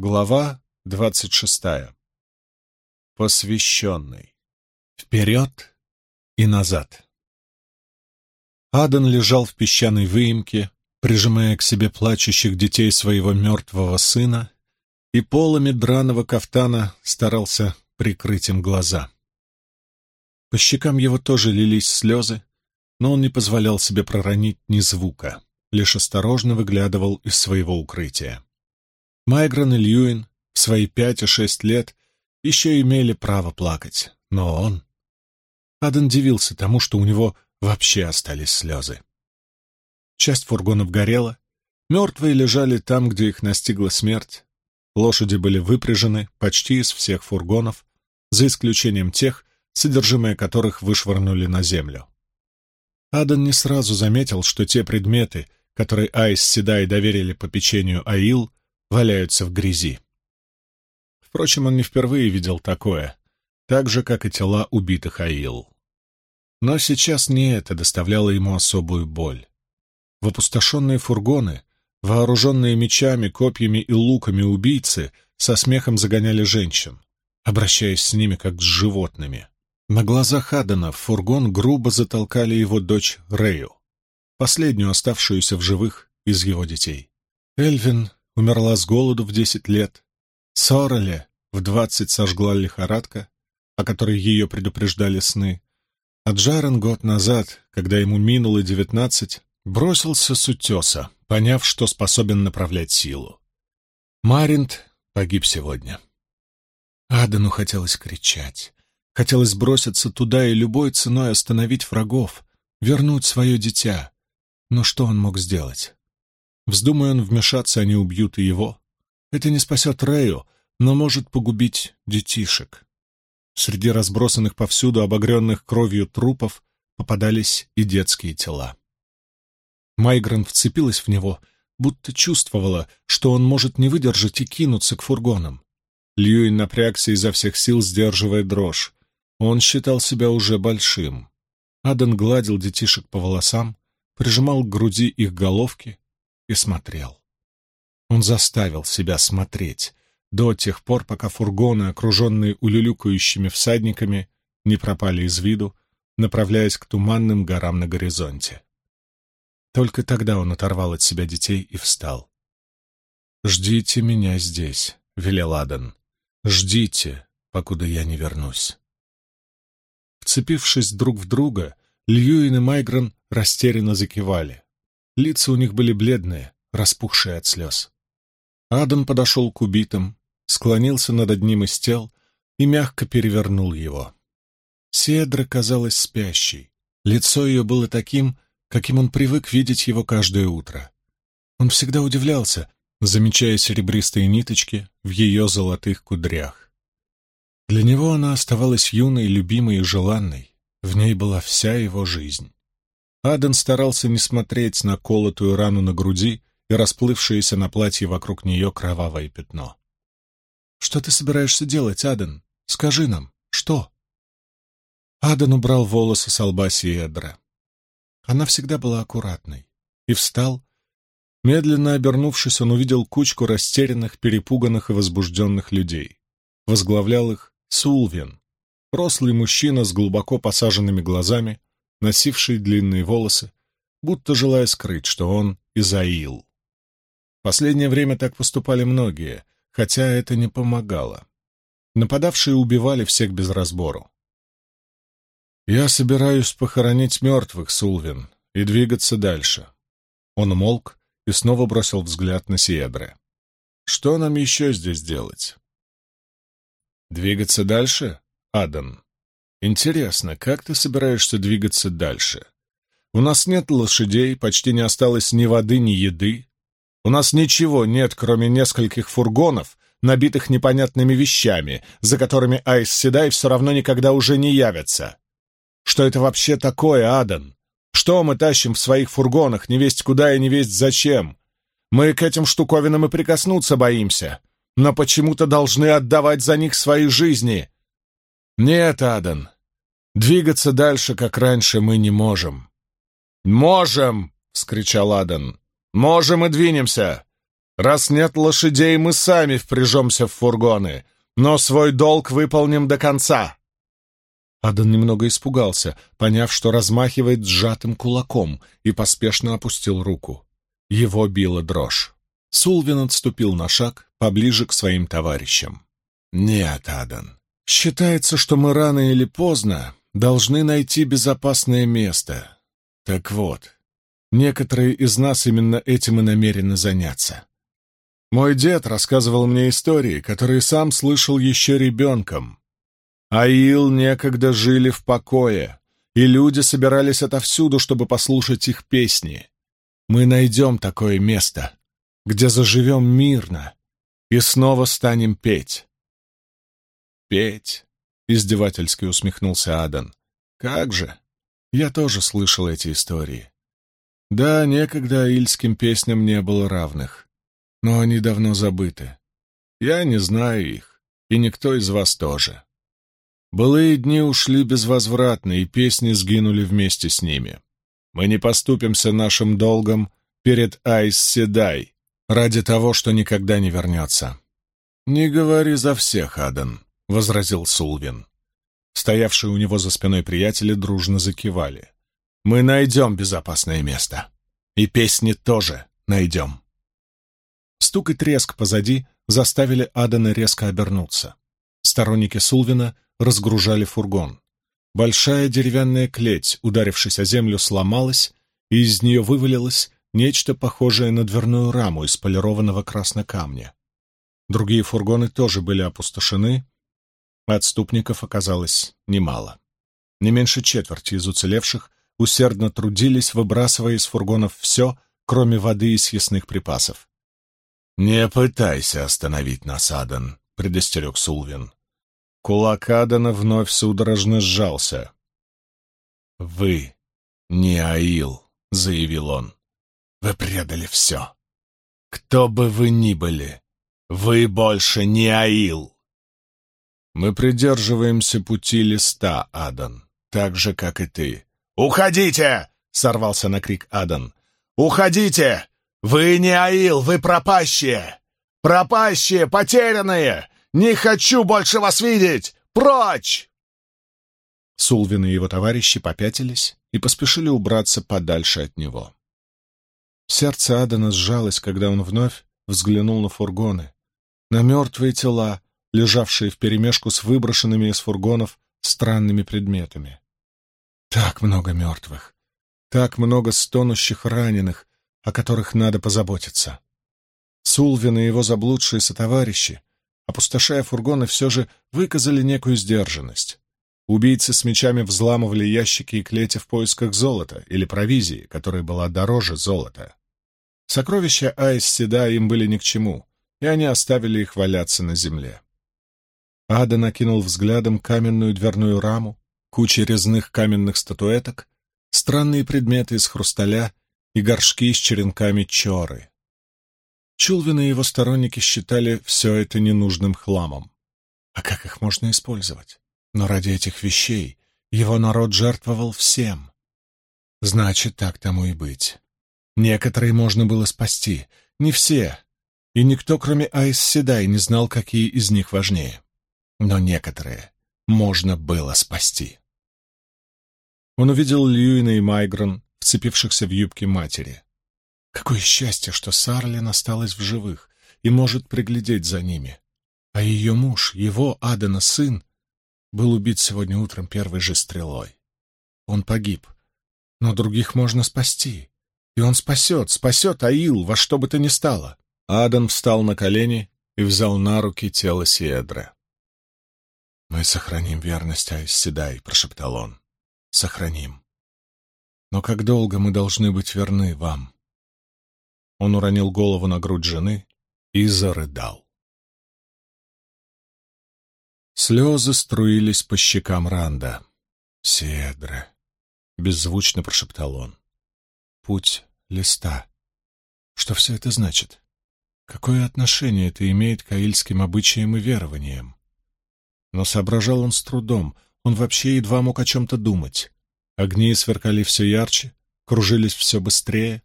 Глава двадцать шестая. Посвященный. Вперед и назад. Адан лежал в песчаной выемке, прижимая к себе плачущих детей своего мертвого сына, и полами драного кафтана старался прикрыть им глаза. По щекам его тоже лились слезы, но он не позволял себе проронить ни звука, лишь осторожно выглядывал из своего укрытия. Майгрен и Льюин в свои пять и шесть лет еще имели право плакать, но он... Аден дивился тому, что у него вообще остались слезы. Часть фургонов горела, мертвые лежали там, где их настигла смерть. Лошади были выпряжены почти из всех фургонов, за исключением тех, содержимое которых вышвырнули на землю. Аден не сразу заметил, что те предметы, которые Айс Седай доверили попечению Аил, валяются в грязи. Впрочем, он не впервые видел такое, так же, как и тела убитых Аил. Но сейчас не это доставляло ему особую боль. В опустошенные фургоны, вооруженные мечами, копьями и луками убийцы, со смехом загоняли женщин, обращаясь с ними как с животными. На глазах Адана в фургон грубо затолкали его дочь Рэю, последнюю оставшуюся в живых из его детей. Эльвин умерла с голоду в десять лет. Сореле в двадцать сожгла лихорадка, о которой ее предупреждали сны. А Джарен год назад, когда ему минуло девятнадцать, бросился с утеса, поняв, что способен направлять силу. Маринт погиб сегодня. Адану хотелось кричать. Хотелось броситься туда и любой ценой остановить врагов, вернуть свое дитя. Но что он мог сделать? Вздумая он вмешаться, они убьют и его. Это не спасет Рэю, но может погубить детишек. Среди разбросанных повсюду обогренных кровью трупов попадались и детские тела. Майгрен вцепилась в него, будто чувствовала, что он может не выдержать и кинуться к фургонам. Льюин напрягся изо всех сил, сдерживая дрожь. Он считал себя уже большим. Аден гладил детишек по волосам, прижимал к груди их головки и смотрел. Он заставил себя смотреть, до тех пор, пока фургоны, окруженные улюлюкающими всадниками, не пропали из виду, направляясь к туманным горам на горизонте. Только тогда он оторвал от себя детей и встал. «Ждите меня здесь», — велел Адан. «Ждите, покуда я не вернусь». Вцепившись друг в друга, Льюин и Майгрен растерянно закивали. Лица у них были бледные, распухшие от слез. Адам подошел к убитым, склонился над одним из тел и мягко перевернул его. Седра казалась спящей. Лицо ее было таким, каким он привык видеть его каждое утро. Он всегда удивлялся, замечая серебристые ниточки в ее золотых кудрях. Для него она оставалась юной, любимой и желанной. В ней была вся его жизнь. Аден старался не смотреть на колотую рану на груди и расплывшееся на платье вокруг нее кровавое пятно. «Что ты собираешься делать, Аден? Скажи нам, что?» Аден убрал волосы с лба Сиэдра. Она всегда была аккуратной. И встал. Медленно обернувшись, он увидел кучку растерянных, перепуганных и возбужденных людей. Возглавлял их Сулвин, рослый мужчина с глубоко посаженными глазами, носивший длинные волосы, будто желая скрыть, что он Изаил. Последнее время так поступали многие — хотя это не помогало. Нападавшие убивали всех без разбору. «Я собираюсь похоронить мертвых, Сулвин, и двигаться дальше». Он умолк и снова бросил взгляд на Сиедре. «Что нам еще здесь делать?» «Двигаться дальше, Адан? Интересно, как ты собираешься двигаться дальше? У нас нет лошадей, почти не осталось ни воды, ни еды. У нас ничего нет, кроме нескольких фургонов, набитых непонятными вещами, за которыми Айс Седай все равно никогда уже не явятся. Что это вообще такое, Адан? Что мы тащим в своих фургонах, не весть куда и не весть зачем? Мы к этим штуковинам и прикоснуться боимся, но почему-то должны отдавать за них свои жизни. Нет, Адан, двигаться дальше, как раньше, мы не можем. «Можем!» — вскричал Адан. «Можем и двинемся! Раз нет лошадей, мы сами впряжемся в фургоны, но свой долг выполним до конца!» Адан немного испугался, поняв, что размахивает сжатым кулаком, и поспешно опустил руку. Его била дрожь. Сулвин отступил на шаг поближе к своим товарищам. «Нет, Адан, считается, что мы рано или поздно должны найти безопасное место. Так вот, некоторые из нас именно этим и намерены заняться. Мой дед рассказывал мне истории, которые сам слышал еще ребенком. Аил некогда жили в покое, и люди собирались отовсюду, чтобы послушать их песни. Мы найдем такое место, где заживем мирно и снова станем петь. «Петь?» — издевательски усмехнулся Адан. «Как же! Я тоже слышал эти истории. Да, некогда аильским песням не было равных но они давно забыты. Я не знаю их, и никто из вас тоже. Былые дни ушли безвозвратно, и песни сгинули вместе с ними. Мы не поступимся нашим долгом перед Айс Седай ради того, что никогда не вернется. «Не говори за всех, Адан», — возразил Сулвин. Стоявшие у него за спиной приятели дружно закивали. «Мы найдем безопасное место. И песни тоже найдем». Стук и треск позади заставили Адана резко обернуться. Сторонники Сулвина разгружали фургон. Большая деревянная клеть, ударившись о землю, сломалась, и из нее вывалилось нечто похожее на дверную раму из полированного краснокамня. Другие фургоны тоже были опустошены, отступников оказалось немало. Не меньше четверти из уцелевших усердно трудились, выбрасывая из фургонов все, кроме воды и съестных припасов. «Не пытайся остановить нас, Адан», — предостерег Сулвин. Кулак Адана вновь судорожно сжался. «Вы не Аил», — заявил он. «Вы предали все. Кто бы вы ни были, вы больше не Аил». «Мы придерживаемся пути листа, Адан, так же, как и ты». «Уходите!» — сорвался на крик Адан. «Уходите! «Вы не Аил, вы пропащие! Пропащие, потерянные! Не хочу больше вас видеть! Прочь!» Сулвин и его товарищи попятились и поспешили убраться подальше от него. Сердце Адана сжалось, когда он вновь взглянул на фургоны, на мертвые тела, лежавшие вперемешку с выброшенными из фургонов странными предметами. Так много мертвых, так много стонущих раненых, о которых надо позаботиться. Сулвин и его заблудшие сотоварищи, опустошая фургоны, все же выказали некую сдержанность. Убийцы с мечами взламывали ящики и клети в поисках золота или провизии, которая была дороже золота. Сокровища Айс Седа им были ни к чему, и они оставили их валяться на земле. Ада накинул взглядом каменную дверную раму, кучи резных каменных статуэток, странные предметы из хрусталя и горшки с черенками чоры. Чулвин и его сторонники считали все это ненужным хламом. А как их можно использовать? Но ради этих вещей его народ жертвовал всем. Значит, так тому и быть. Некоторые можно было спасти, не все, и никто, кроме Айс Седай, не знал, какие из них важнее. Но некоторые можно было спасти. Он увидел Льюина и Майгрон, вцепившихся в юбки матери. Какое счастье, что Сарлин осталась в живых и может приглядеть за ними. А ее муж, его Адена сын, был убит сегодня утром первой же стрелой. Он погиб, но других можно спасти. И он спасет, спасет Аил во что бы то ни стало. Адам встал на колени и взял на руки тело Сиэдра. «Мы сохраним верность Айсседай», — прошептал он. «Сохраним. Но как долго мы должны быть верны вам?» Он уронил голову на грудь жены и зарыдал. Слезы струились по щекам Ранда. «Седре», — беззвучно прошептал он. «Путь листа. Что все это значит? Какое отношение это имеет к аильским обычаям и верованиям?» Но соображал он с трудом, он вообще едва мог о чем-то думать. Огни сверкали все ярче, кружились все быстрее.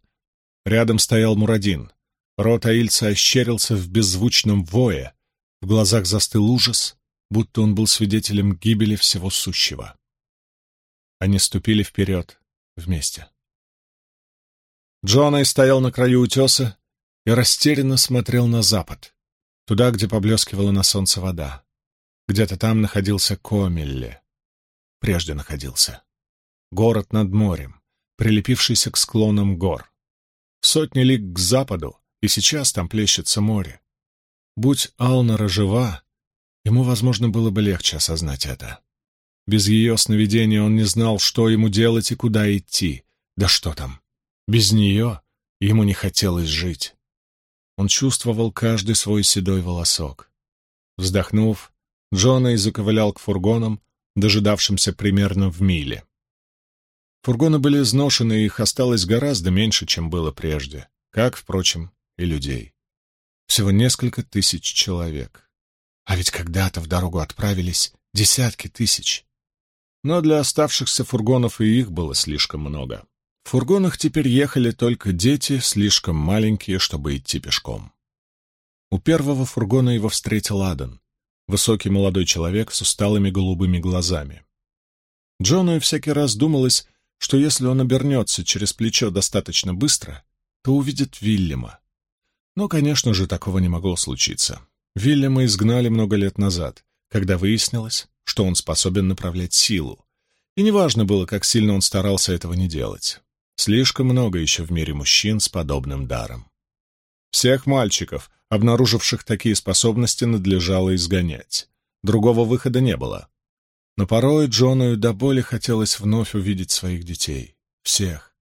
Рядом стоял Мурадин. Рот Аильца ощерился в беззвучном вое, в глазах застыл ужас, будто он был свидетелем гибели всего сущего. Они ступили вперед вместе. Джонай стоял на краю утеса и растерянно смотрел на запад, туда, где поблескивала на солнце вода. Где-то там находился Комелле. Прежде находился. Город над морем, прилепившийся к склонам гор. Сотни лиг к западу, и сейчас там плещется море. Будь Алнара жива, ему, возможно, было бы легче осознать это. Без ее сновидения он не знал, что ему делать и куда идти. Да что там. Без нее ему не хотелось жить. Он чувствовал каждый свой седой волосок. Вздохнув, Джона и заковылял к фургонам, дожидавшимся примерно в миле. Фургоны были изношены, и их осталось гораздо меньше, чем было прежде, как, впрочем, и людей. Всего несколько тысяч человек. А ведь когда-то в дорогу отправились десятки тысяч. Но для оставшихся фургонов и их было слишком много. В фургонах теперь ехали только дети, слишком маленькие, чтобы идти пешком. У первого фургона его встретил Адан, высокий молодой человек с усталыми голубыми глазами. Джону всякий раз думалось, что если он обернется через плечо достаточно быстро, то увидит Вильяма. Но, конечно же, такого не могло случиться. Вильяма изгнали много лет назад, когда выяснилось, что он способен направлять силу. И неважно было, как сильно он старался этого не делать. Слишком много еще в мире мужчин с подобным даром. Всех мальчиков, обнаруживших такие способности, надлежало изгонять. Другого выхода не было. Но порой Джону до боли хотелось вновь увидеть своих детей. Всех.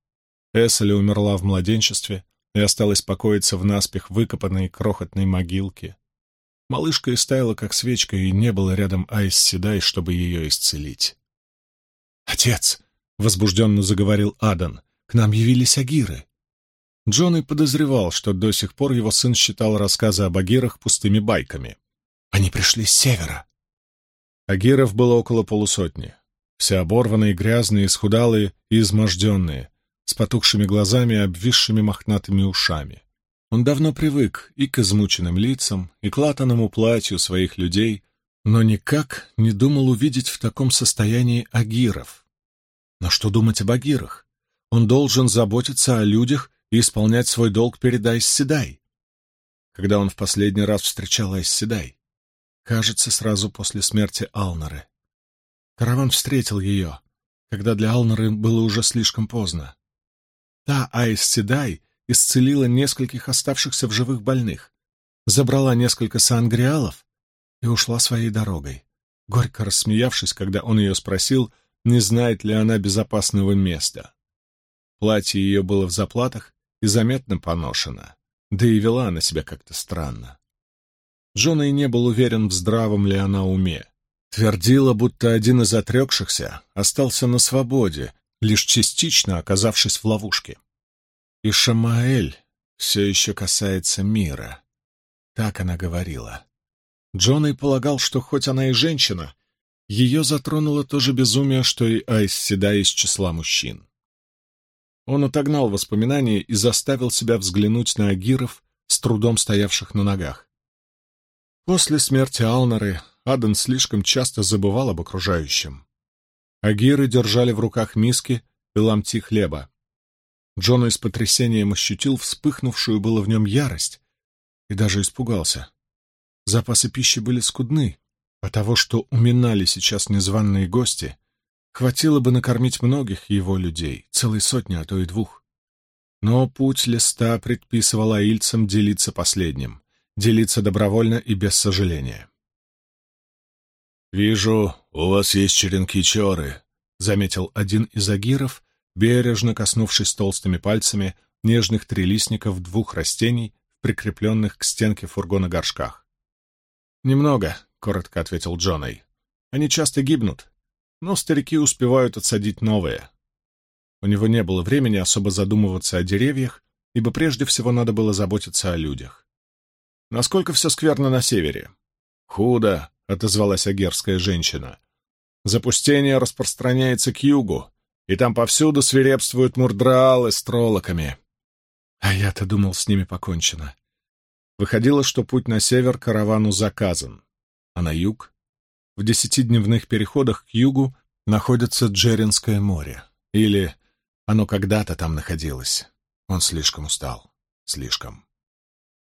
Эссель умерла в младенчестве и осталась покоиться в наспех выкопанной крохотной могилке. Малышка истаяла, как свечка, и не было рядом Айс Седай, чтобы ее исцелить. «Отец!» — возбужденно заговорил Адан. К нам явились агиры. Джон и подозревал, что до сих пор его сын считал рассказы об агирах пустыми байками. Они пришли с севера. Агиров было около полусотни. Все оборванные, грязные, исхудалые и изможденные, с потухшими глазами и обвисшими мохнатыми ушами. Он давно привык и к измученным лицам, и к латаному платью своих людей, но никак не думал увидеть в таком состоянии агиров. Но что думать об агирах? Он должен заботиться о людях и исполнять свой долг перед Айсседай. Когда он в последний раз встречал Айсседай? Кажется, сразу после смерти Алнары. Караван встретил ее, когда для Алнары было уже слишком поздно. Та Айсседай исцелила нескольких оставшихся в живых больных, забрала несколько сангриалов и ушла своей дорогой, горько рассмеявшись, когда он ее спросил, не знает ли она безопасного места. Платье ее было в заплатах и заметно поношено, да и вела она себя как-то странно. Джона и не был уверен, в здравом ли она уме. Твердила, будто один из отрекшихся остался на свободе, лишь частично оказавшись в ловушке. И Шамаэль все еще касается мира. Так она говорила. Джона и полагал, что хоть она и женщина, ее затронуло то же безумие, что и Айс Седа из числа мужчин. Он отогнал воспоминания и заставил себя взглянуть на агиров, с трудом стоявших на ногах. После смерти Алнары Аден слишком часто забывал об окружающем. Агиры держали в руках миски и ломти хлеба. Джона с потрясением ощутил вспыхнувшую было в нем ярость и даже испугался. Запасы пищи были скудны, а того, что уминали сейчас незваные гости, Хватило бы накормить многих его людей, целой сотни, а то и двух. Но путь листа предписывал аильцам делиться последним, делиться добровольно и без сожаления. «Вижу, у вас есть черенки-чоры», — заметил один из агиров, бережно коснувшись толстыми пальцами нежных трилистников двух растений, прикрепленных к стенке фургона горшках. «Немного», — коротко ответил Джоной. «Они часто гибнут, но старики успевают отсадить новые. У него не было времени особо задумываться о деревьях, ибо прежде всего надо было заботиться о людях. Насколько все скверно на севере? Худо, — отозвалась агерская женщина. Запустение распространяется к югу, и там повсюду свирепствуют мурдраалы с троллоками. А я-то думал, с ними покончено. Выходило, что путь на север каравану заказан, а на юг, в десятидневных переходах к югу, находится Джеринское море. Или оно когда-то там находилось. Он слишком устал. Слишком.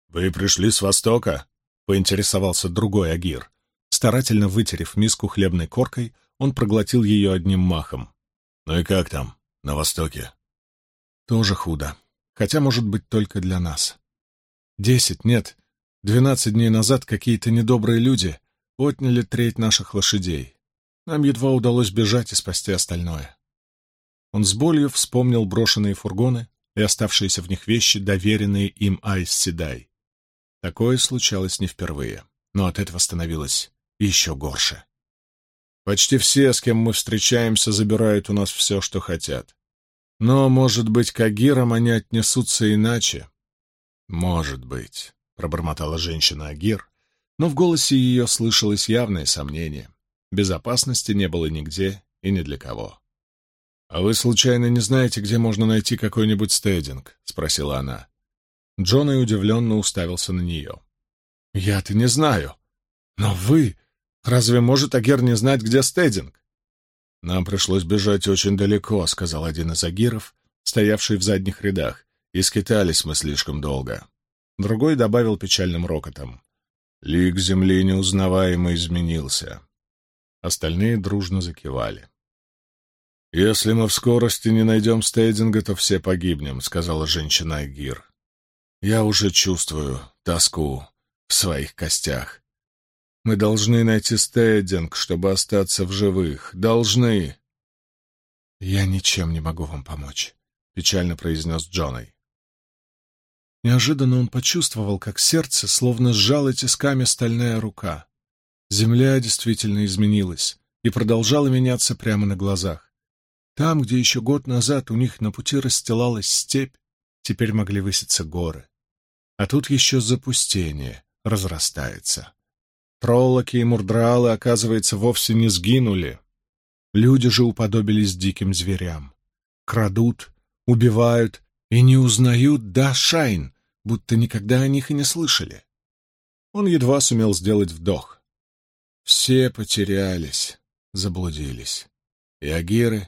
«Вы пришли с востока?» — поинтересовался другой Агир. Старательно вытерев миску хлебной коркой, он проглотил ее одним махом. «Ну и как там, на востоке?» «Тоже худо. Хотя, может быть, только для нас. Десять, нет, двенадцать дней назад какие-то недобрые люди отняли треть наших лошадей. Нам едва удалось бежать и спасти остальное». Он с болью вспомнил брошенные фургоны и оставшиеся в них вещи, доверенные им Айс Седай. Такое случалось не впервые, но от этого становилось еще горше. Почти все, с кем мы встречаемся, забирают у нас все, что хотят. Но, может быть, к Агирам они отнесутся иначе. Может быть, — пробормотала женщина Агир, но в голосе ее слышалось явное сомнение. Безопасности не было нигде и ни для кого. «А вы, случайно, не знаете, где можно найти какой-нибудь стейдинг?» — спросила она. Джон и удивленно уставился на нее. «Я-то не знаю. Но вы... Разве может Агир не знать, где стейдинг?» «Нам пришлось бежать очень далеко», — сказал один из агиров, стоявший в задних рядах, и скитались мы слишком долго. Другой добавил печальным рокотом. Лик земли неузнаваемо изменился. Остальные дружно закивали. «Если мы в скорости не найдем стейдинга, то все погибнем», — сказала женщина Агир. «Я уже чувствую тоску в своих костях. Мы должны найти стейдинг, чтобы остаться в живых. Должны!» «Я ничем не могу вам помочь», — печально произнес Джоной. Неожиданно он почувствовал, как сердце словно сжало тисками стальная рука. Земля действительно изменилась и продолжала меняться прямо на глазах. Там, где еще год назад у них на пути расстилалась степь, теперь могли выситься горы. А тут еще запустение разрастается. Троллоки и мурдралы, оказывается, вовсе не сгинули. Люди же уподобились диким зверям. Крадут, убивают и не узнают да Шайн, будто никогда о них и не слышали. Он едва сумел сделать вдох. Все потерялись, заблудились. И агиры,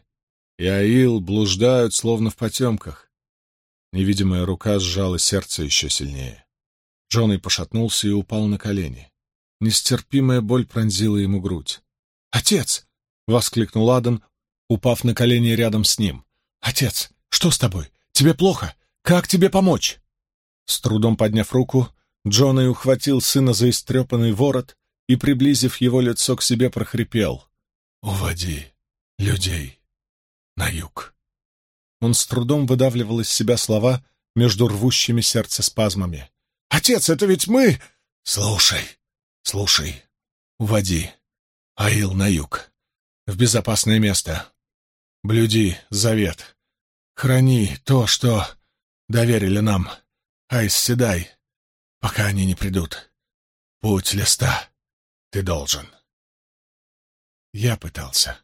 и Аил блуждают, словно в потемках. Невидимая рука сжала сердце еще сильнее. Джонни пошатнулся и упал на колени. Нестерпимая боль пронзила ему грудь. «Отец!» — воскликнул Адан, упав на колени рядом с ним. «Отец, что с тобой? Тебе плохо? Как тебе помочь?» С трудом подняв руку, Джонни ухватил сына за истрепанный ворот и, приблизив его лицо к себе, прохрипел. «Уводи людей на юг. Он с трудом выдавливал из себя слова между рвущими сердце спазмами. «Отец, это ведь мы...» «Слушай, слушай, уводи Аил на юг, в безопасное место. Блюди завет. Храни то, что доверили нам. Айс Седай, пока они не придут. Путь листа ты должен». Я пытался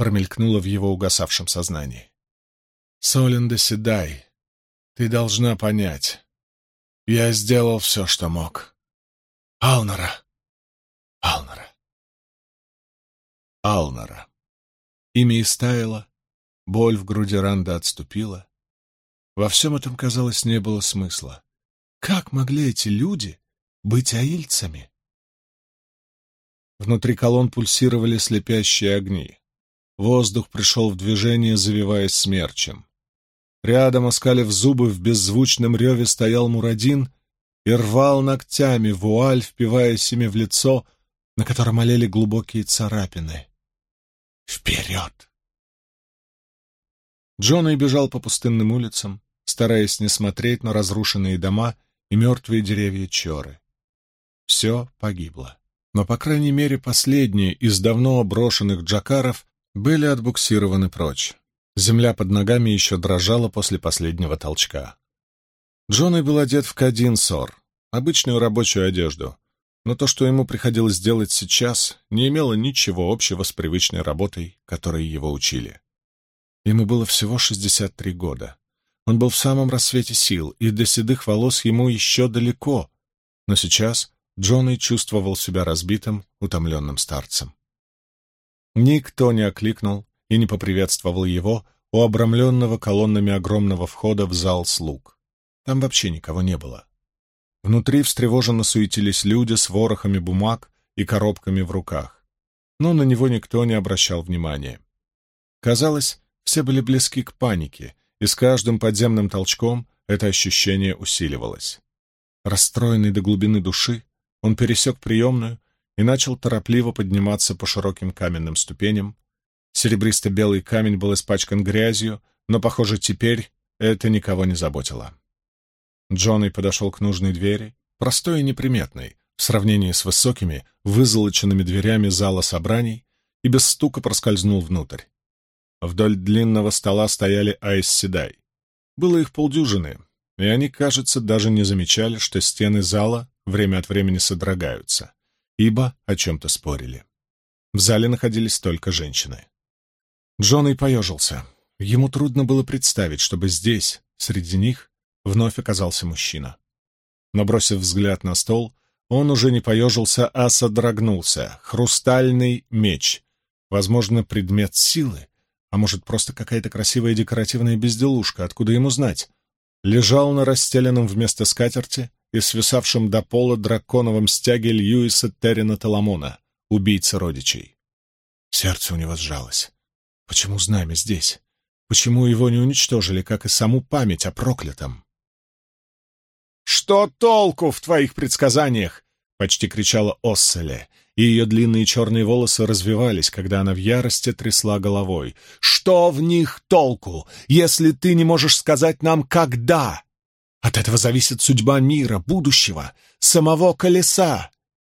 промелькнуло в его угасавшем сознании. «Солен Седай, ты должна понять. Я сделал все, что мог. Алнара! Алнара!» Алнара. Имя истаяло, боль в груди Ранда отступила. Во всем этом, казалось, не было смысла. Как могли эти люди быть аильцами? Внутри колонн пульсировали слепящие огни. Воздух пришел в движение, завиваясь смерчем. Рядом, оскалив зубы, в беззвучном реве стоял Мурадин и рвал ногтями вуаль, впиваясь ими в лицо, на котором олели глубокие царапины. «Вперед!» Джонни бежал по пустынным улицам, стараясь не смотреть на разрушенные дома и мертвые деревья Чоры. Все погибло. Но, по крайней мере, последние из давно брошенных джакаров были отбуксированы прочь. Земля под ногами еще дрожала после последнего толчка. Джонни был одет в кадин-сор, обычную рабочую одежду, но то, что ему приходилось делать сейчас, не имело ничего общего с привычной работой, которой его учили. Ему было всего 63 года. Он был в самом рассвете сил, и до седых волос ему еще далеко. Но сейчас Джонни чувствовал себя разбитым, утомленным старцем. Никто не окликнул и не поприветствовал его у обрамленного колоннами огромного входа в зал слуг. Там вообще никого не было. Внутри встревоженно суетились люди с ворохами бумаг и коробками в руках. Но на него никто не обращал внимания. Казалось, все были близки к панике, и с каждым подземным толчком это ощущение усиливалось. Расстроенный до глубины души, он пересек приемную и начал торопливо подниматься по широким каменным ступеням. Серебристо-белый камень был испачкан грязью, но, похоже, теперь это никого не заботило. Джонни подошел к нужной двери, простой и неприметной, в сравнении с высокими, вызолоченными дверями зала собраний, и без стука проскользнул внутрь. Вдоль длинного стола стояли Айс Седай. Было их полдюжины, и они, кажется, даже не замечали, что стены зала время от времени содрогаются, ибо о чем-то спорили. В зале находились только женщины. Джон и поежился. Ему трудно было представить, чтобы здесь, среди них, вновь оказался мужчина. Но, бросив взгляд на стол, он уже не поежился, а содрогнулся. Хрустальный меч. Возможно, предмет силы, а может, просто какая-то красивая декоративная безделушка, откуда ему знать. Лежал на расстеленном вместо скатерти и свисавшем до пола драконовом стяге Льюиса Террина Таламона, убийцы родичей. Сердце у него сжалось. Почему знамя здесь? Почему его не уничтожили, как и саму память о проклятом? «Что толку в твоих предсказаниях?» — почти кричала Осселе, ее длинные черные волосы развивались, когда она в ярости трясла головой. «Что в них толку, если ты не можешь сказать нам, когда? От этого зависит судьба мира, будущего, самого колеса».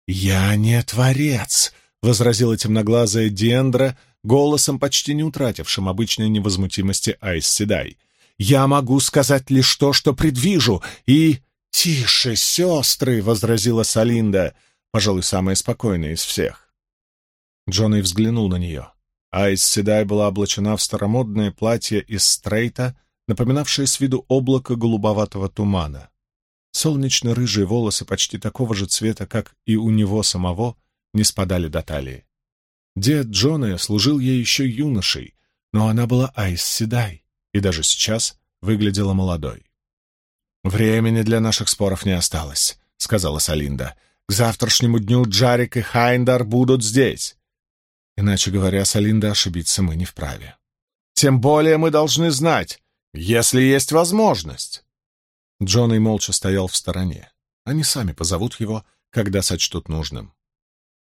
«Я не творец», — возразила темноглазая Диэндра, голосом, почти не утратившим обычной невозмутимости Айс Седай. «Я могу сказать лишь то, что предвижу, и...» «Тише, сестры!» — возразила Салинда, пожалуй, самая спокойная из всех. Джонни взглянул на нее. Айс Седай была облачена в старомодное платье из стрейта, напоминавшее с виду облако голубоватого тумана. Солнечно-рыжие волосы почти такого же цвета, как и у него самого, не спадали до талии. Дед Джона служил ей еще юношей, но она была Айс Седай и даже сейчас выглядела молодой. «Времени для наших споров не осталось», — сказала Салинда. «К завтрашнему дню Джарик и Хайндар будут здесь». Иначе говоря, Салинда, ошибиться мы не вправе. «Тем более мы должны знать, если есть возможность». Джон и молча стоял в стороне. Они сами позовут его, когда сочтут нужным.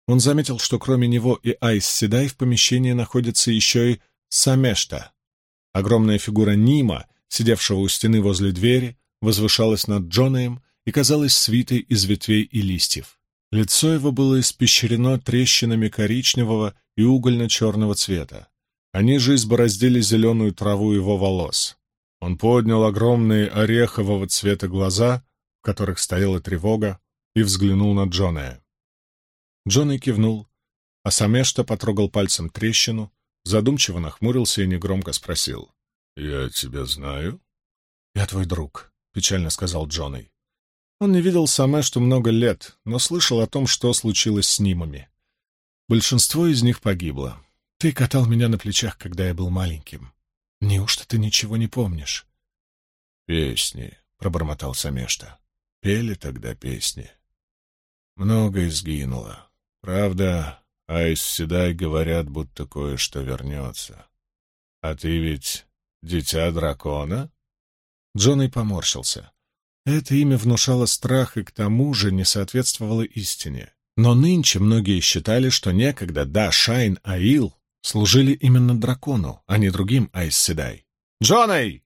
Он заметил, что кроме него и Айс Седай в помещении находится еще и Самешта. Огромная фигура Нима, сидевшего у стены возле двери, возвышалась над Джонаем и казалась свитой из ветвей и листьев. Лицо его было испещрено трещинами коричневого и угольно-черного цвета. Они же избороздили зеленую траву его волос. Он поднял огромные орехового цвета глаза, в которых стояла тревога, и взглянул на Джоная. Джонни кивнул, а Самешта потрогал пальцем трещину, задумчиво нахмурился и негромко спросил. — Я тебя знаю? — Я твой друг, — печально сказал Джонни. Он не видел Самешту много лет, но слышал о том, что случилось с Нимами. Большинство из них погибло. Ты катал меня на плечах, когда я был маленьким. Неужто ты ничего не помнишь? — Песни, — пробормотал Самешта. — Пели тогда песни. Многое сгинуло. Правда, Айс Седай говорят, будто кое-что вернется. А ты ведь дитя дракона? Джонни поморщился. Это имя внушало страх и к тому же не соответствовало истине. Но нынче многие считали, что некогда Да Шайн Аил служили именно дракону, а не другим Айс Седай. «Джонни!»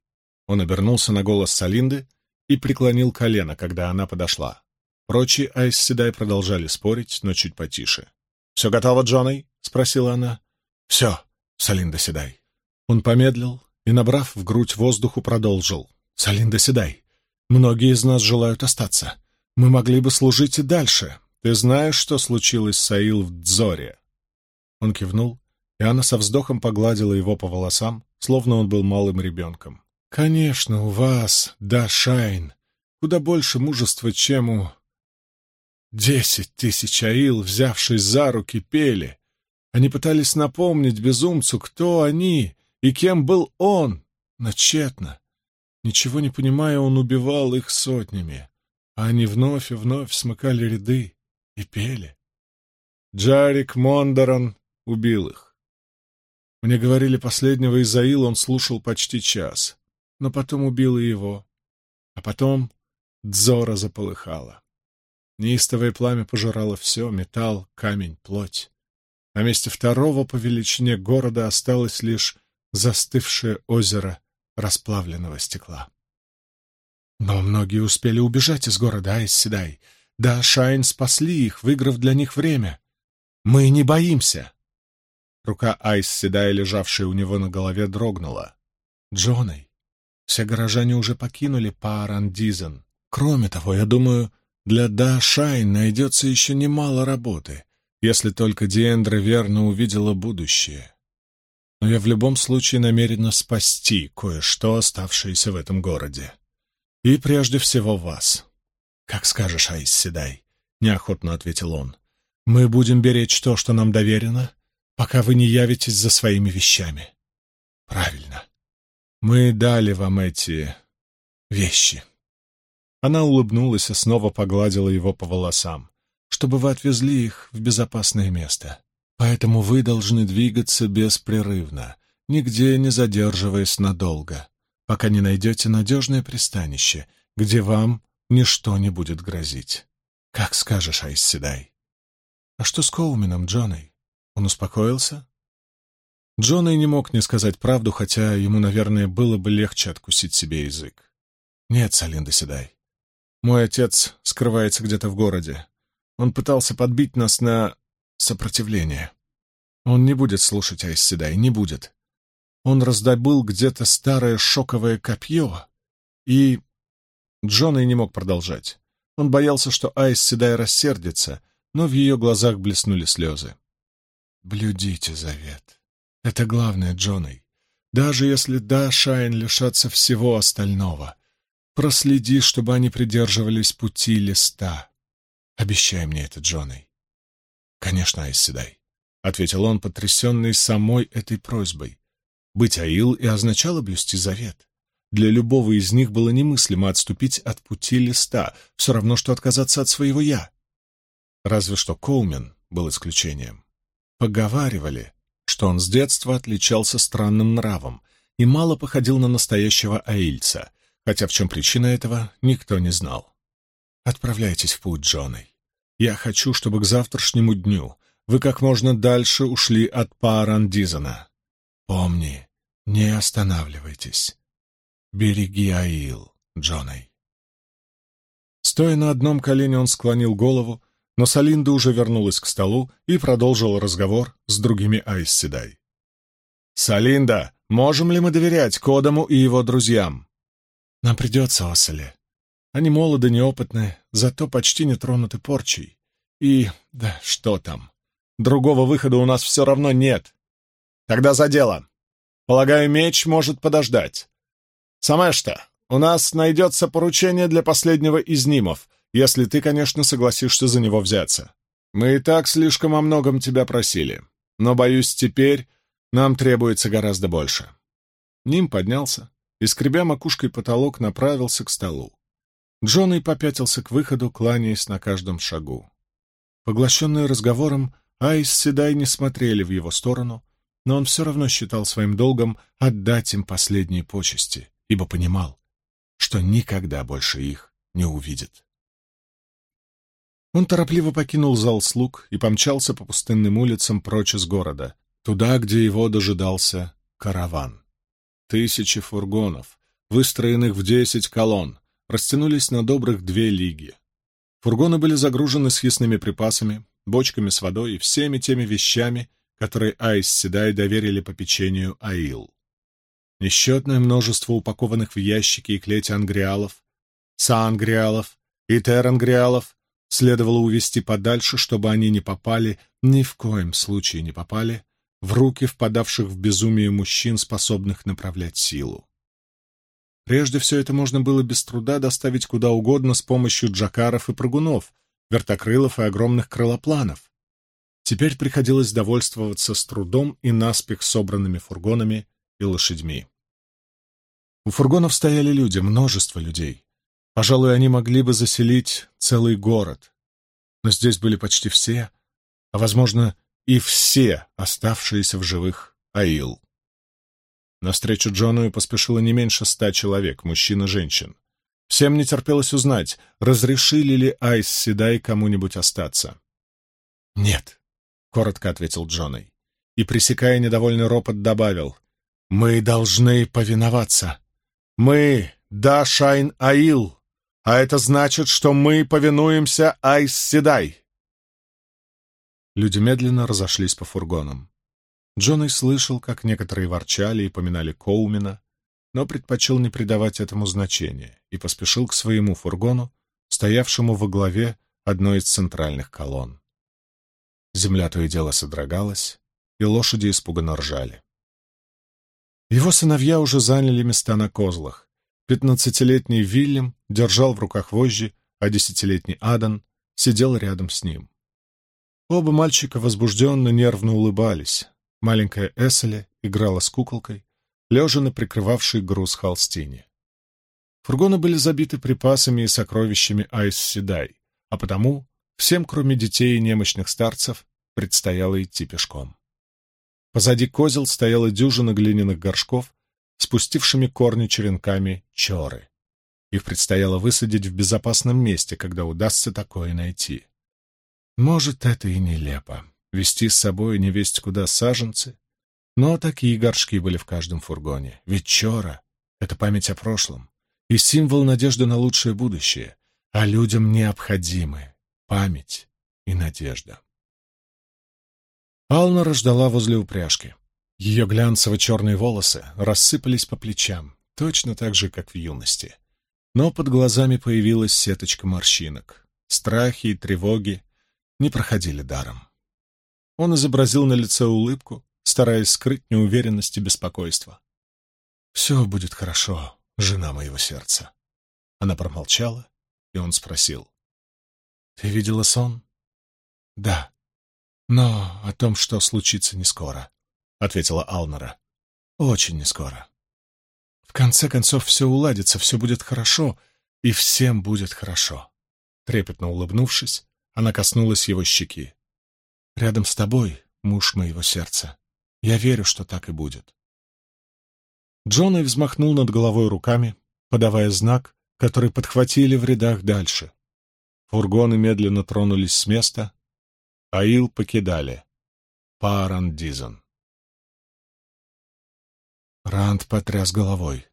Он обернулся на голос Салинды и преклонил колено, когда она подошла. Прочие Айс Седай продолжали спорить, но чуть потише. «Все готово, Джонни?» — спросила она. «Все, Салинда Седай». Он помедлил и, набрав в грудь воздуху, продолжил. «Салинда, седай. Многие из нас желают остаться. Мы могли бы служить и дальше. Ты знаешь, что случилось с Аил в Дзоре?» Он кивнул, и она со вздохом погладила его по волосам, словно он был малым ребенком. «Конечно, у вас, да, Шайн, куда больше мужества, чем у...» Десять тысяч аил, взявшись за руки, пели. Они пытались напомнить безумцу, кто они и кем был он, но тщетно. Ничего не понимая, он убивал их сотнями, а они вновь и вновь смыкали ряды и пели. Джарик Мондоран убил их. Мне говорили, последнего из Аил он слушал почти час, но потом убил и его. А потом Дзора заполыхала. Неистовое пламя пожирало все — металл, камень, плоть. На месте второго по величине города осталось лишь застывшее озеро расплавленного стекла. Но многие успели убежать из города Айсседай. Да, Шайн спасли их, выиграв для них время. Мы не боимся. Рука Айсседай, лежавшая у него на голове, дрогнула. Джоной. Все горожане уже покинули Паарандизен. Кроме того, я думаю, для Да Шайн найдется еще немало работы, если только Диэндра верно увидела будущее но я в любом случае намерена спасти кое-что, оставшееся в этом городе. И прежде всего вас. Как скажешь, Айс Седай, — неохотно ответил он. Мы будем беречь то, что нам доверено, пока вы не явитесь за своими вещами. Правильно. Мы дали вам эти вещи. Она улыбнулась и снова погладила его по волосам, чтобы вы отвезли их в безопасное место. Поэтому вы должны двигаться беспрерывно, нигде не задерживаясь надолго, пока не найдете надежное пристанище, где вам ничто не будет грозить. Как скажешь, Айсседай. А что с Коуменом, Джоной? Он успокоился? Джоной не мог не сказать правду, хотя ему, наверное, было бы легче откусить себе язык. Нет, Салинда Седай. Мой отец скрывается где-то в городе. Он пытался подбить нас на сопротивление. Он не будет слушать Айсседай, не будет. Он раздобыл где-то старое шоковое копье, и... Джон и не мог продолжать. Он боялся, что Айс Седай рассердится, но в ее глазах блеснули слезы. «Блюдите завет. Это главное, Джоной. Даже если да, Шайн лишатся всего остального, проследи, чтобы они придерживались пути листа. Обещай мне это, Джоной. «Конечно, Айсседай», — ответил он, потрясенный самой этой просьбой. Быть Аил и означало блюсти завет. Для любого из них было немыслимо отступить от пути листа, все равно, что отказаться от своего «я». Разве что Коумен был исключением. Поговаривали, что он с детства отличался странным нравом и мало походил на настоящего аильца, хотя в чем причина этого, никто не знал. «Отправляйтесь в путь, Джоной. Я хочу, чтобы к завтрашнему дню вы как можно дальше ушли от Паарандизана. Помни, не останавливайтесь. Береги Аил, Джоной. Стоя на одном колене, он склонил голову, но Салинда уже вернулась к столу и продолжила разговор с другими Айсседай. «Салинда, можем ли мы доверять Кодому и его друзьям?» «Нам придется, Оселе. Они молоды, неопытны, зато почти не тронуты порчей. И... да что там? Другого выхода у нас все равно нет. Тогда за дело. Полагаю, меч может подождать. Самешта, у нас найдется поручение для последнего из нимов, если ты, конечно, согласишься за него взяться. Мы и так слишком о многом тебя просили, но, боюсь, теперь нам требуется гораздо больше. Ним поднялся и, скребя макушкой потолок, направился к столу. Джонни попятился к выходу, кланяясь на каждом шагу. Поглощенные разговором, Айс Седай не смотрели в его сторону, но он все равно считал своим долгом отдать им последние почести, ибо понимал, что никогда больше их не увидит. Он торопливо покинул зал слуг и помчался по пустынным улицам прочь из города, туда, где его дожидался караван. Тысячи фургонов, выстроенных в десять колонн, растянулись на добрых две лиги. Фургоны были загружены съестными припасами, бочками с водой и всеми теми вещами, которые Айс Седай доверили по печенью Аил. Несчетное множество упакованных в ящики и клети ангриалов, саангриалов и терангриалов следовало увести подальше, чтобы они не попали, ни в коем случае не попали, в руки впадавших в безумие мужчин, способных направлять силу. Прежде все это можно было без труда доставить куда угодно с помощью джакаров и прыгунов, вертокрылов и огромных крылопланов. Теперь приходилось довольствоваться с трудом и наспех собранными фургонами и лошадьми. У фургонов стояли люди, множество людей. Пожалуй, они могли бы заселить целый город. Но здесь были почти все, а, возможно, и все оставшиеся в живых Аил. Навстречу Джону поспешило не меньше ста человек, мужчин и женщин. Всем не терпелось узнать, разрешили ли Айс Седай кому-нибудь остаться. «Нет», — коротко ответил Джоной, и, пресекая недовольный ропот, добавил, «Мы должны повиноваться. Мы — Да Шайн Аил, а это значит, что мы повинуемся Айс Седай». Люди медленно разошлись по фургонам. Джоной слышал, как некоторые ворчали и поминали Коумена, но предпочел не придавать этому значения и поспешил к своему фургону, стоявшему во главе одной из центральных колонн. Земля то и дело содрогалась, и лошади испуганно ржали. Его сыновья уже заняли места на козлах. Пятнадцатилетний Вильям держал в руках вожжи, а десятилетний Адан сидел рядом с ним. Оба мальчика возбужденно нервно улыбались. Маленькая Эсселя играла с куколкой, лежа на прикрывавшей груз холстине. Фургоны были забиты припасами и сокровищами Айс Седай, а потому всем, кроме детей и немощных старцев, предстояло идти пешком. Позади козел стояла дюжина глиняных горшков, спустившими корни черенками чоры. Их предстояло высадить в безопасном месте, когда удастся такое найти. Может, это и нелепо — вести с собой невесть куда саженцы, но такие горшки были в каждом фургоне. Ведь чора — это память о прошлом и символ надежды на лучшее будущее, а людям необходимы память и надежда. Ална рождала возле упряжки. Ее глянцево-черные волосы рассыпались по плечам, точно так же, как в юности. Но под глазами появилась сеточка морщинок. Страхи и тревоги не проходили даром. Он изобразил на лице улыбку, стараясь скрыть неуверенность и беспокойство. «Все будет хорошо, жена моего сердца». Она промолчала, и он спросил. «Ты видела сон?» «Да. Но о том, что случится не скоро», — ответила Алнера. «Очень не скоро. В конце концов, все уладится, все будет хорошо, и всем будет хорошо». Трепетно улыбнувшись, она коснулась его щеки. «Рядом с тобой, муж моего сердца, я верю, что так и будет. Джонай взмахнул над головой руками, подавая знак, который подхватили в рядах дальше. Фургоны медленно тронулись с места, а Ил покидали. Паран Дизон. Ранд потряс головой.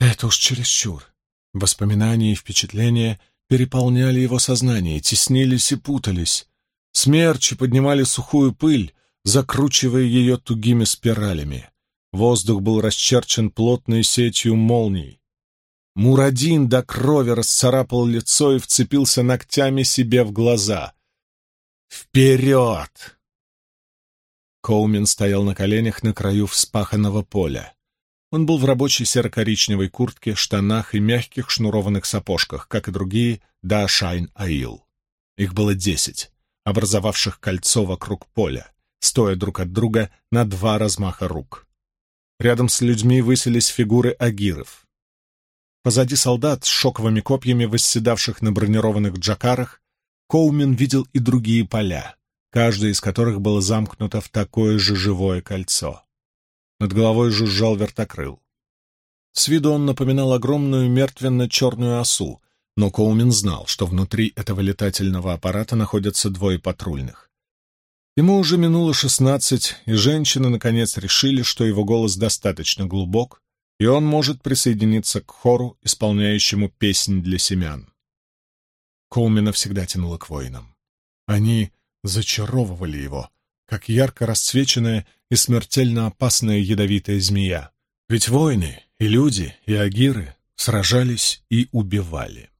Это уж чересчур. Воспоминания и впечатления переполняли его сознание, теснились и путались. Смерчи поднимали сухую пыль, закручивая ее тугими спиралями. Воздух был расчерчен плотной сетью молний. Мурадин до крови расцарапал лицо и вцепился ногтями себе в глаза. «Вперед!» Коумен стоял на коленях на краю вспаханного поля. Он был в рабочей серо-коричневой куртке, штанах и мягких шнурованных сапожках, как и другие Даашайн Аил. Их было десять, образовавших кольцо вокруг поля стоя друг от друга на два размаха рук. Рядом с людьми высились фигуры агиров. Позади солдат с шоковыми копьями, восседавших на бронированных джакарах, Коумен видел и другие поля, каждое из которых было замкнуто в такое же живое кольцо. Над головой жужжал вертокрыл. С виду он напоминал огромную мертвенно-черную осу, но Коумен знал, что внутри этого летательного аппарата находятся двое патрульных. Ему уже минуло шестнадцать, и женщины, наконец, решили, что его голос достаточно глубок, и он может присоединиться к хору, исполняющему песнь для семян. Коумена всегда тянуло к воинам. Они зачаровывали его, как ярко расцвеченная и смертельно опасная ядовитая змея. Ведь воины, и люди, и агиры сражались и убивали.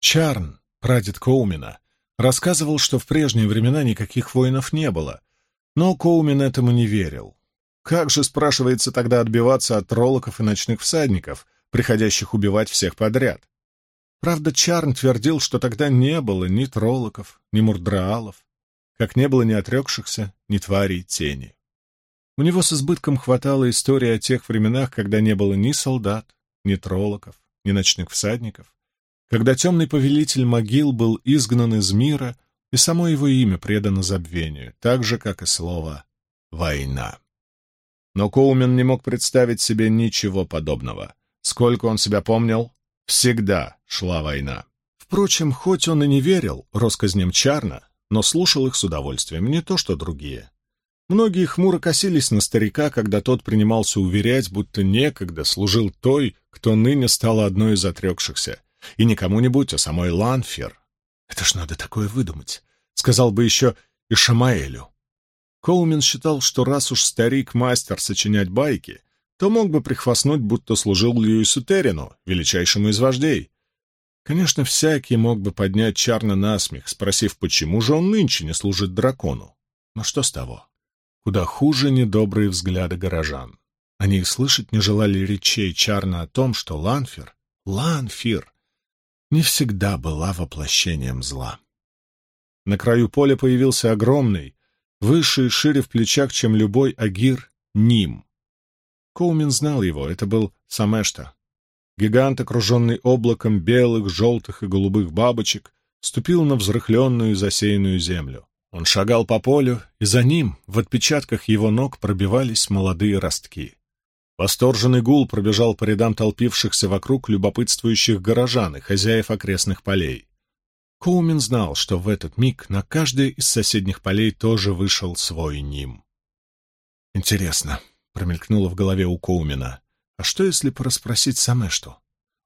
Чарн, прадед Коумена, Рассказывал, что в прежние времена никаких воинов не было, но Коумен этому не верил. Как же, спрашивается, тогда отбиваться от троллоков и ночных всадников, приходящих убивать всех подряд? Правда, Чарн твердил, что тогда не было ни троллоков, ни мурдраалов, как не было ни отрекшихся, ни тварей тени. У него с избытком хватало истории о тех временах, когда не было ни солдат, ни троллоков, ни ночных всадников, когда темный повелитель могил был изгнан из мира, и само его имя предано забвению, так же, как и слово «война». Но Коумен не мог представить себе ничего подобного. Сколько он себя помнил, всегда шла война. Впрочем, хоть он и не верил россказням Чарна, но слушал их с удовольствием, не то что другие. Многие хмуро косились на старика, когда тот принимался уверять, будто некогда служил той, кто ныне стала одной из отрекшихся, и не кому-нибудь, а самой Ланфер. Это ж надо такое выдумать, сказал бы еще и Шамаэлю. Коумен считал, что раз уж старик мастер сочинять байки, то мог бы прихвастнуть, будто служил Льюису Террину, величайшему из вождей. Конечно, всякий мог бы поднять Чарна на смех, спросив, почему же он нынче не служит дракону. Но что с того? Куда хуже недобрые взгляды горожан. Они и слышать не желали речей Чарна о том, что Ланфир, Ланфир, не всегда была воплощением зла. На краю поля появился огромный, выше и шире в плечах, чем любой агир, Ним. Коумен знал его, это был Самешта. Гигант, окруженный облаком белых, желтых и голубых бабочек, ступил на взрыхленную засеянную землю. Он шагал по полю, и за ним, в отпечатках его ног, пробивались молодые ростки. Восторженный гул пробежал по рядам толпившихся вокруг любопытствующих горожан и хозяев окрестных полей. Коумен знал, что в этот миг на каждое из соседних полей тоже вышел свой ним. «Интересно», — промелькнуло в голове у Коумена, — «а что, если порасспросить Самешту?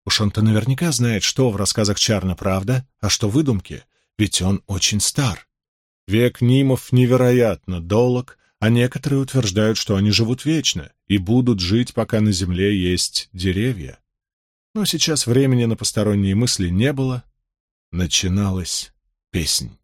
Уж он-то наверняка знает, что в рассказах Чарна правда, а что выдумки, ведь он очень стар. Век Нимов невероятно долг, а некоторые утверждают, что они живут вечно и будут жить, пока на земле есть деревья. Но сейчас времени на посторонние мысли не было. Начиналась песнь.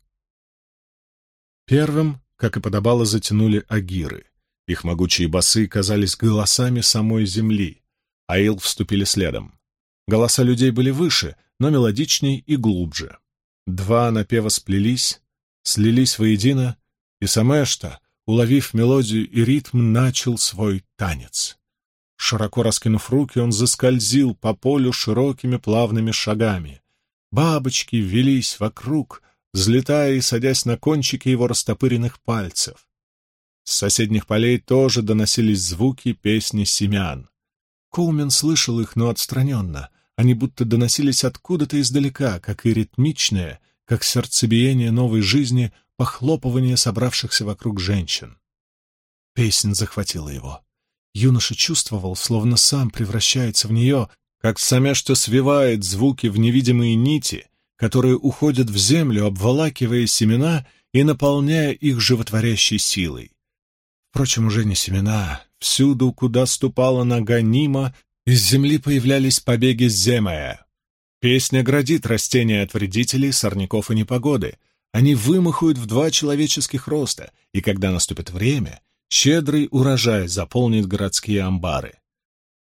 Первым, как и подобало, затянули агиры. Их могучие басы казались голосами самой земли, а ил вступили следом. Голоса людей были выше, но мелодичней и глубже. Два напева сплелись, слились воедино, и Самешта, уловив мелодию и ритм, начал свой танец. Широко раскинув руки, он заскользил по полю широкими плавными шагами. Бабочки велись вокруг, взлетая и садясь на кончики его растопыренных пальцев. С соседних полей тоже доносились звуки песни семян. Коумен слышал их, но отстраненно. Они будто доносились откуда-то издалека, как и ритмичное, как сердцебиение новой жизни, похлопывание собравшихся вокруг женщин. Песнь захватила его. Юноша чувствовал, словно сам превращается в нее, как самя что свивает звуки в невидимые нити, которые уходят в землю, обволакивая семена и наполняя их животворящей силой. Впрочем, уже не семена. Всюду, куда ступала нога Нима, из земли появлялись побеги земая, Песня градит растения от вредителей, сорняков и непогоды. Они вымахают в два человеческих роста, и когда наступит время, щедрый урожай заполнит городские амбары.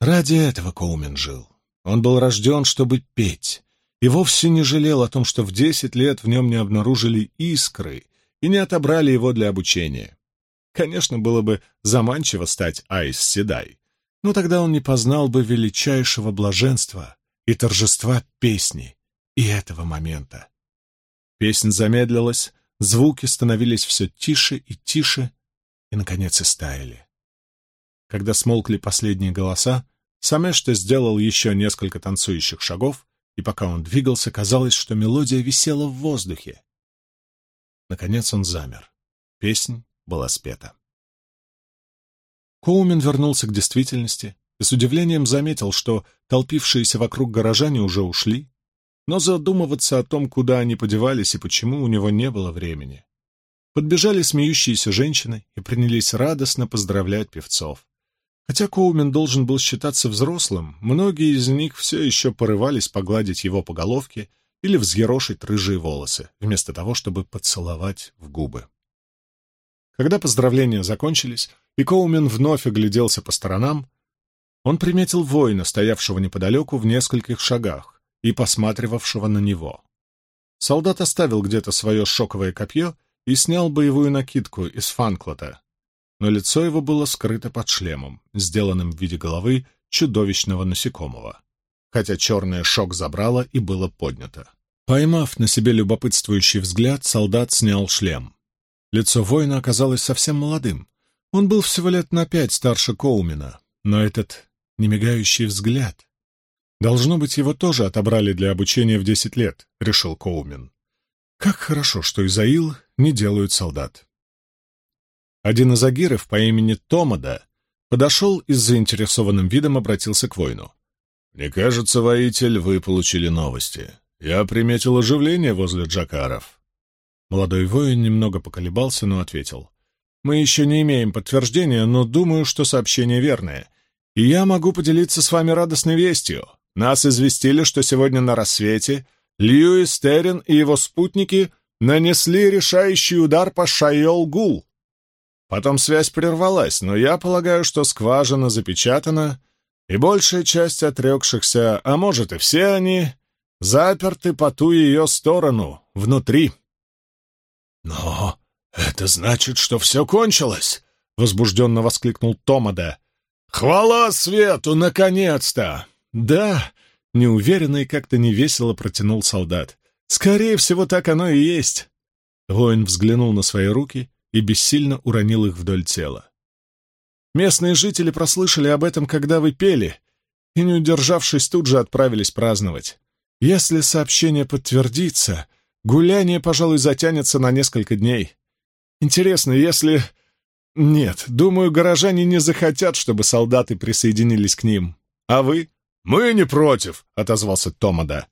Ради этого Коумен жил. Он был рожден, чтобы петь, и вовсе не жалел о том, что в десять лет в нем не обнаружили искры и не отобрали его для обучения. Конечно, было бы заманчиво стать Айс Седай, но тогда он не познал бы величайшего блаженства и торжества песни, и этого момента. Песнь замедлилась, звуки становились все тише и тише, и, наконец, и стаяли. Когда смолкли последние голоса, Самешта сделал еще несколько танцующих шагов, и пока он двигался, казалось, что мелодия висела в воздухе. Наконец он замер. Песнь была спета. Коумен вернулся к действительности, и с удивлением заметил, что толпившиеся вокруг горожане уже ушли, но задумываться о том, куда они подевались и почему, у него не было времени. Подбежали смеющиеся женщины и принялись радостно поздравлять певцов. Хотя Коумен должен был считаться взрослым, многие из них все еще порывались погладить его по головке или взъерошить рыжие волосы, вместо того, чтобы поцеловать в губы. Когда поздравления закончились, и Коумен вновь огляделся по сторонам, он приметил воина, стоявшего неподалеку в нескольких шагах, и посматривавшего на него. Солдат оставил где-то свое шоковое копье и снял боевую накидку из фанклота, но лицо его было скрыто под шлемом, сделанным в виде головы чудовищного насекомого, хотя черное шок забрало и было поднято. Поймав на себе любопытствующий взгляд, солдат снял шлем. Лицо воина оказалось совсем молодым. Он был всего лет на пять старше Коумена, но этот немигающий взгляд... Должно быть, его тоже отобрали для обучения в десять лет, — решил Коумен. Как хорошо, что Изаил не делают солдат. Один из агиров по имени Томада подошел и с заинтересованным видом обратился к воину. «Мне кажется, воитель, вы получили новости. Я приметил оживление возле джакаров». Молодой воин немного поколебался, но ответил. «Мы еще не имеем подтверждения, но думаю, что сообщение верное. И я могу поделиться с вами радостной вестью. Нас известили, что сегодня на рассвете Льюис Террин и его спутники нанесли решающий удар по Шайол-Гул. Потом связь прервалась, но я полагаю, что скважина запечатана, и большая часть отрекшихся, а может и все они, заперты по ту ее сторону, внутри. «Но это значит, что все кончилось!» — возбужденно воскликнул Томада. «Хвала свету, наконец-то!» «Да!» — неуверенно и как-то невесело протянул солдат. «Скорее всего, так оно и есть!» Воин взглянул на свои руки и бессильно уронил их вдоль тела. Местные жители прослышали об этом, когда вы пели, и, не удержавшись, тут же отправились праздновать. Если сообщение подтвердится, гуляние, пожалуй, затянется на несколько дней. Интересно, если... Нет, думаю, горожане не захотят, чтобы солдаты присоединились к ним. А вы? Мы не против, — отозвался Томада.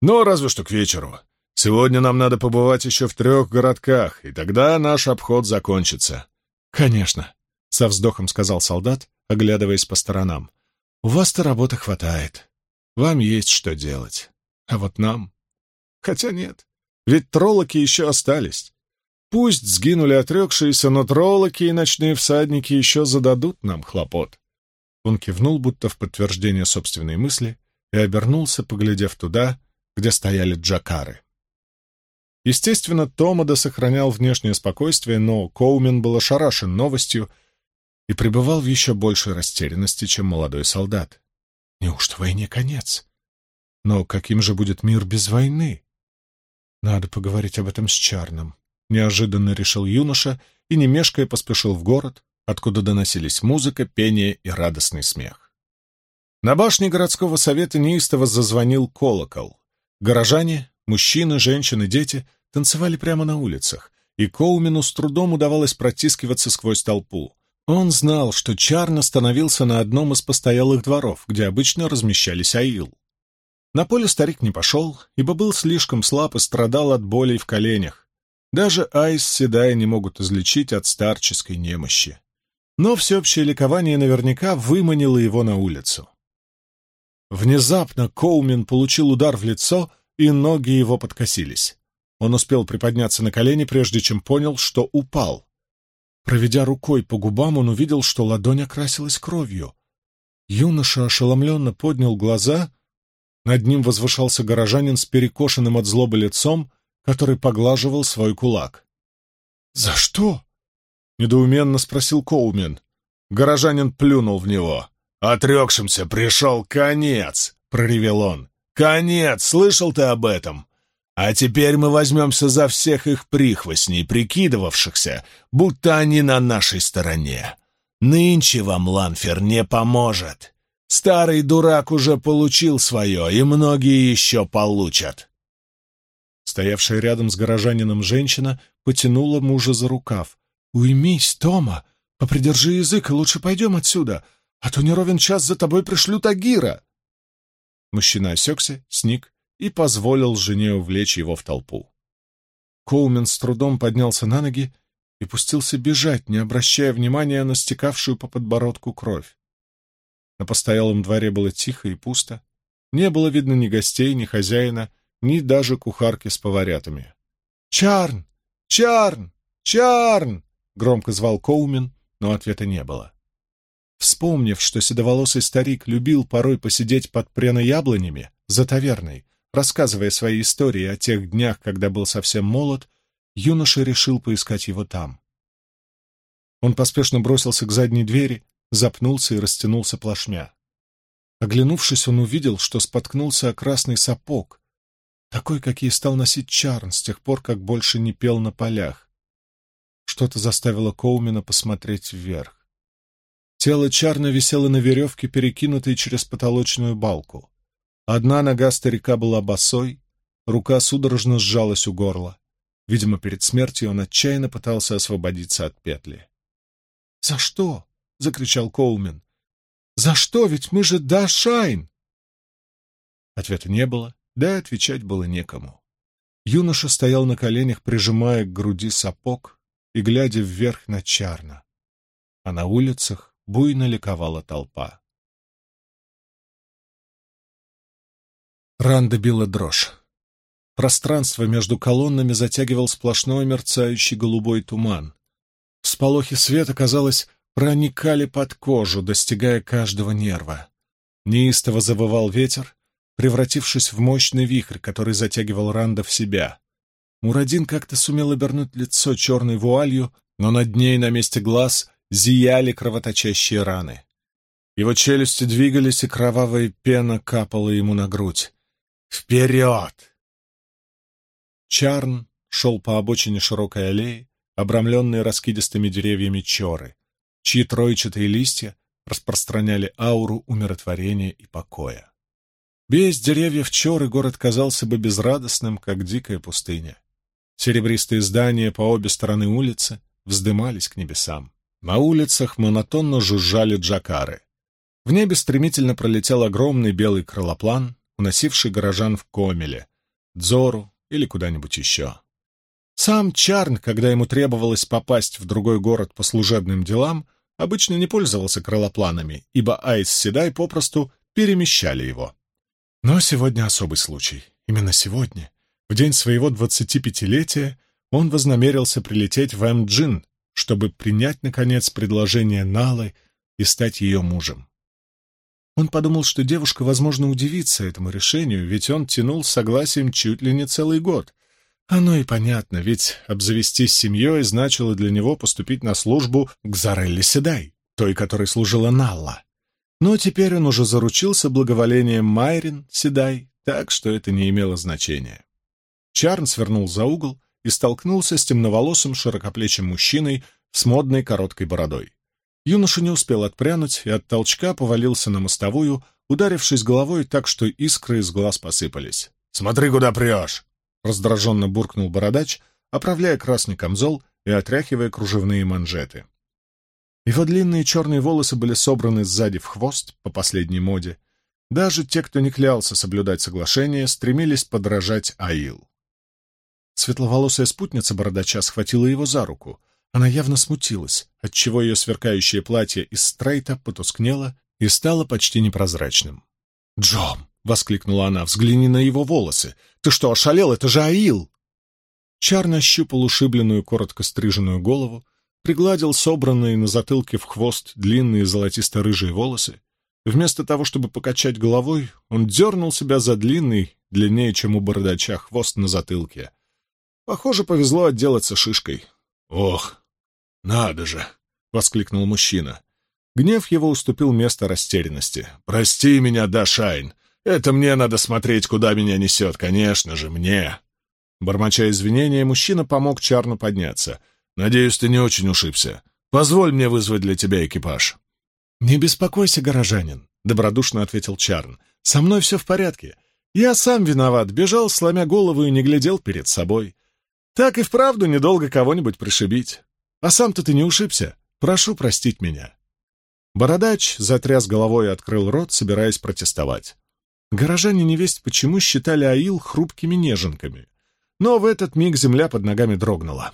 Но разве что к вечеру. Сегодня нам надо побывать еще в трех городках, и тогда наш обход закончится. Конечно, — со вздохом сказал солдат, оглядываясь по сторонам. У вас-то работы хватает. Вам есть что делать. А вот нам... Хотя нет, ведь троллоки еще остались. Пусть сгинули отрекшиеся, но троллоки и ночные всадники еще зададут нам хлопот. Он кивнул, будто в подтверждение собственной мысли, и обернулся, поглядев туда, где стояли джакары. Естественно, Томада сохранял внешнее спокойствие, но Коумен был ошарашен новостью и пребывал в еще большей растерянности, чем молодой солдат. Неужто войне конец? Но каким же будет мир без войны? Надо поговорить об этом с Чарном. Неожиданно решил юноша и, не мешкая, поспешил в город, откуда доносились музыка, пение и радостный смех. На башне городского совета неистово зазвонил колокол. Горожане, мужчины, женщины, дети танцевали прямо на улицах, и Коумену с трудом удавалось протискиваться сквозь толпу. Он знал, что Чарн остановился на одном из постоялых дворов, где обычно размещались аил. На поле старик не пошел, ибо был слишком слаб и страдал от болей в коленях. Даже Айс Седай не могут излечить от старческой немощи. Но всеобщее ликование наверняка выманило его на улицу. Внезапно Коумен получил удар в лицо, и ноги его подкосились. Он успел приподняться на колени, прежде чем понял, что упал. Проведя рукой по губам, он увидел, что ладонь окрасилась кровью. Юноша ошеломленно поднял глаза. Над ним возвышался горожанин с перекошенным от злобы лицом, который поглаживал свой кулак. «За что?» — недоуменно спросил Коумен. Горожанин плюнул в него. «Отрекшимся пришел конец!» — проревел он. «Конец! Слышал ты об этом? А теперь мы возьмемся за всех их прихвостней, прикидывавшихся, будто они на нашей стороне. Нынче вам Ланфер не поможет. Старый дурак уже получил свое, и многие еще получат. Стоявшая рядом с горожанином женщина потянула мужа за рукав. «Уймись, Тома! Попридержи язык, и лучше пойдем отсюда, а то не ровен час за тобой пришлют Агира!» Мужчина осекся, сник и позволил жене увлечь его в толпу. Коумен с трудом поднялся на ноги и пустился бежать, не обращая внимания на стекавшую по подбородку кровь. На постоялом дворе было тихо и пусто. Не было видно ни гостей, ни хозяина, ни даже кухарки с поварятами. «Чарн! Чарн! Чарн!» — громко звал Коумен, но ответа не было. Вспомнив, что седоволосый старик любил порой посидеть под прянояблонями, за таверной, рассказывая свои истории о тех днях, когда был совсем молод, юноша решил поискать его там. Он поспешно бросился к задней двери, запнулся и растянулся плашмя. Оглянувшись, он увидел, что споткнулся о красный сапог, такой, какие стал носить Чарн с тех пор, как больше не пел на полях. Что-то заставило Коумена посмотреть вверх. Тело Чарна висело на веревке, перекинутой через потолочную балку. Одна нога старика была босой, рука судорожно сжалась у горла. Видимо, перед смертью он отчаянно пытался освободиться от петли. «За что?» — закричал Коумен. «За что? Ведь мы же Дашайн!» Ответа не было, да отвечать было некому. Юноша стоял на коленях, прижимая к груди сапог и глядя вверх на Чарна. А на улицах буйно ликовала толпа. Ранда била дрожь. Пространство между колоннами затягивал сплошной мерцающий голубой туман. Всполохи света, казалось, проникали под кожу, достигая каждого нерва. Неистово завывал ветер, превратившись в мощный вихрь, который затягивал Ранда в себя. Мурадин как-то сумел обернуть лицо черной вуалью, но над ней на месте глаз зияли кровоточащие раны. Его челюсти двигались, и кровавая пена капала ему на грудь. «Вперед!» Чарн шел по обочине широкой аллеи, обрамленной раскидистыми деревьями чоры, чьи тройчатые листья распространяли ауру умиротворения и покоя. Без деревьев чоры город казался бы безрадостным, как дикая пустыня. Серебристые здания по обе стороны улицы вздымались к небесам. На улицах монотонно жужжали джакары. В небе стремительно пролетел огромный белый крылоплан, уносивший горожан в Комеле, Дзору или куда-нибудь еще. Сам Чарн, когда ему требовалось попасть в другой город по служебным делам, обычно не пользовался крылопланами, ибо Айс Седай попросту перемещали его. Но сегодня особый случай. Именно сегодня, в день своего двадцатипятилетия, он вознамерился прилететь в Эмджин, чтобы принять, наконец, предложение Налы и стать ее мужем. Он подумал, что девушка, возможно, удивится этому решению, ведь он тянул с согласием чуть ли не целый год. Оно и понятно, ведь обзавестись семьей значило для него поступить на службу к Зарелле Седай, той, которой служила Налла. Но теперь он уже заручился благоволением Майрин Седай, так что это не имело значения. Чарн свернул за угол и столкнулся с темноволосым широкоплечим мужчиной с модной короткой бородой. Юноша не успел отпрянуть и от толчка повалился на мостовую, ударившись головой так, что искры из глаз посыпались. «Смотри, куда прешь!» — раздраженно буркнул бородач, оправляя красный камзол и отряхивая кружевные манжеты. Его длинные черные волосы были собраны сзади в хвост, по последней моде. Даже те, кто не клялся соблюдать соглашение, стремились подражать Аил. Светловолосая спутница бородача схватила его за руку — она явно смутилась, отчего ее сверкающее платье из стрейта потускнело и стало почти непрозрачным. «Джом!» — воскликнула она. «Взгляни на его волосы! Ты что, ошалел? Это же Аил!» Чар нащупал ушибленную, коротко стриженную голову, пригладил собранные на затылке в хвост длинные золотисто-рыжие волосы. Вместо того, чтобы покачать головой, он дернул себя за длинный, длиннее, чем у бородача, хвост на затылке. Похоже, повезло отделаться шишкой. «Ох, «Надо же!» — воскликнул мужчина. Гнев его уступил место растерянности. «Прости меня, Дашайн. Это мне надо смотреть, куда меня несет. Конечно же, мне!» Бормоча извинения, мужчина помог Чарну подняться. «Надеюсь, ты не очень ушибся. Позволь мне вызвать для тебя экипаж». «Не беспокойся, горожанин», — добродушно ответил Чарн. «Со мной все в порядке. Я сам виноват, бежал, сломя голову и не глядел перед собой. Так и вправду недолго кого-нибудь пришибить. А сам-то ты не ушибся. Прошу простить меня». Бородач затряс головой и открыл рот, собираясь протестовать. Горожане невесть почему считали Аил хрупкими неженками. Но в этот миг земля под ногами дрогнула.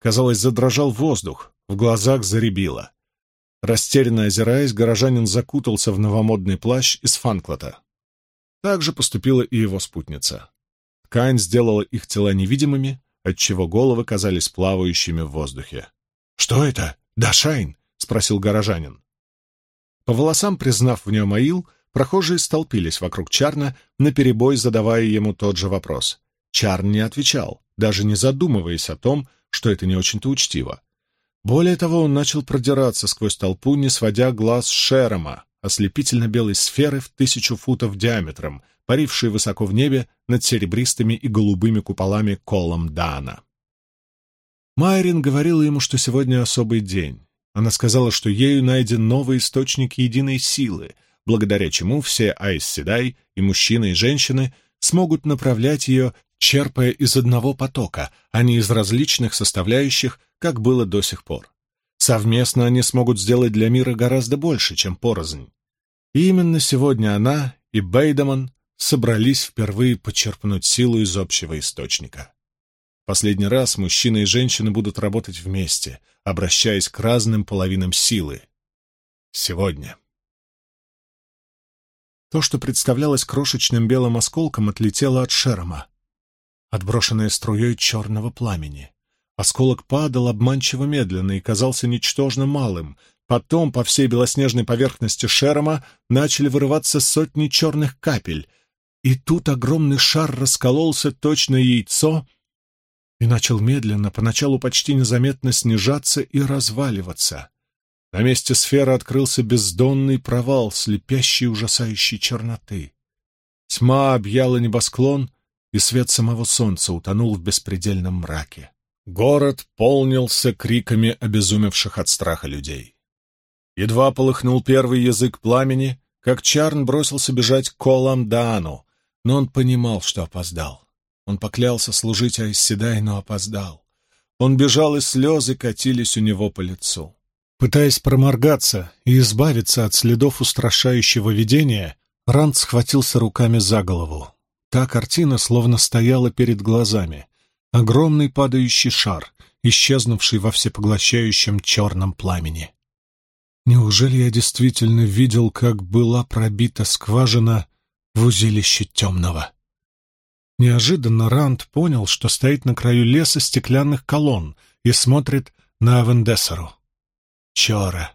Казалось, задрожал воздух, в глазах заребило. Растерянно озираясь, горожанин закутался в новомодный плащ из фанклота. Так же поступила и его спутница. Ткань сделала их тела невидимыми, отчего головы казались плавающими в воздухе. «Что это? Дашайн?» — спросил горожанин. По волосам, признав в нем Аил, Прохожие столпились вокруг Чарна, наперебой задавая ему тот же вопрос. Чарн не отвечал, даже не задумываясь о том, что это не очень-то учтиво. Более того, он начал продираться сквозь толпу, не сводя глаз с Шерома, ослепительно-белой сферы в тысячу футов диаметром, парившей высоко в небе над серебристыми и голубыми куполами Колом Дана. Майрин говорила ему, что сегодня особый день. Она сказала, что ею найден новый источник единой силы, благодаря чему все Айс-Седай, и мужчины, и женщины, смогут направлять ее, черпая из одного потока, а не из различных составляющих, как было до сих пор. Совместно они смогут сделать для мира гораздо больше, чем порознь. И именно сегодня она и Бейдеман собрались впервые почерпнуть силу из общего источника. Последний раз мужчины и женщины будут работать вместе, обращаясь к разным половинам силы. Сегодня. То, что представлялось крошечным белым осколком, отлетело от Шерома, отброшенное струей черного пламени. Осколок падал обманчиво медленно и казался ничтожно малым. Потом по всей белоснежной поверхности Шерома начали вырываться сотни черных капель, и тут огромный шар раскололся точно яйцо — и начал медленно, поначалу почти незаметно снижаться и разваливаться. На месте сферы открылся бездонный провал слепящей ужасающей черноты. Тьма объяла небосклон, и свет самого солнца утонул в беспредельном мраке. Город полнился криками обезумевших от страха людей. Едва полыхнул первый язык пламени, как Чарн бросился бежать к Колам Даану, но он понимал, что опоздал. Он поклялся служить Айсседай, но опоздал. Он бежал, и слезы катились у него по лицу. Пытаясь проморгаться и избавиться от следов устрашающего видения, Ранд схватился руками за голову. Та картина словно стояла перед глазами. Огромный падающий шар, исчезнувший во всепоглощающем черном пламени. Неужели я действительно видел, как была пробита скважина в узилище темного? Неожиданно Ранд понял, что стоит на краю леса стеклянных колонн и смотрит на Авендесеру. Чора.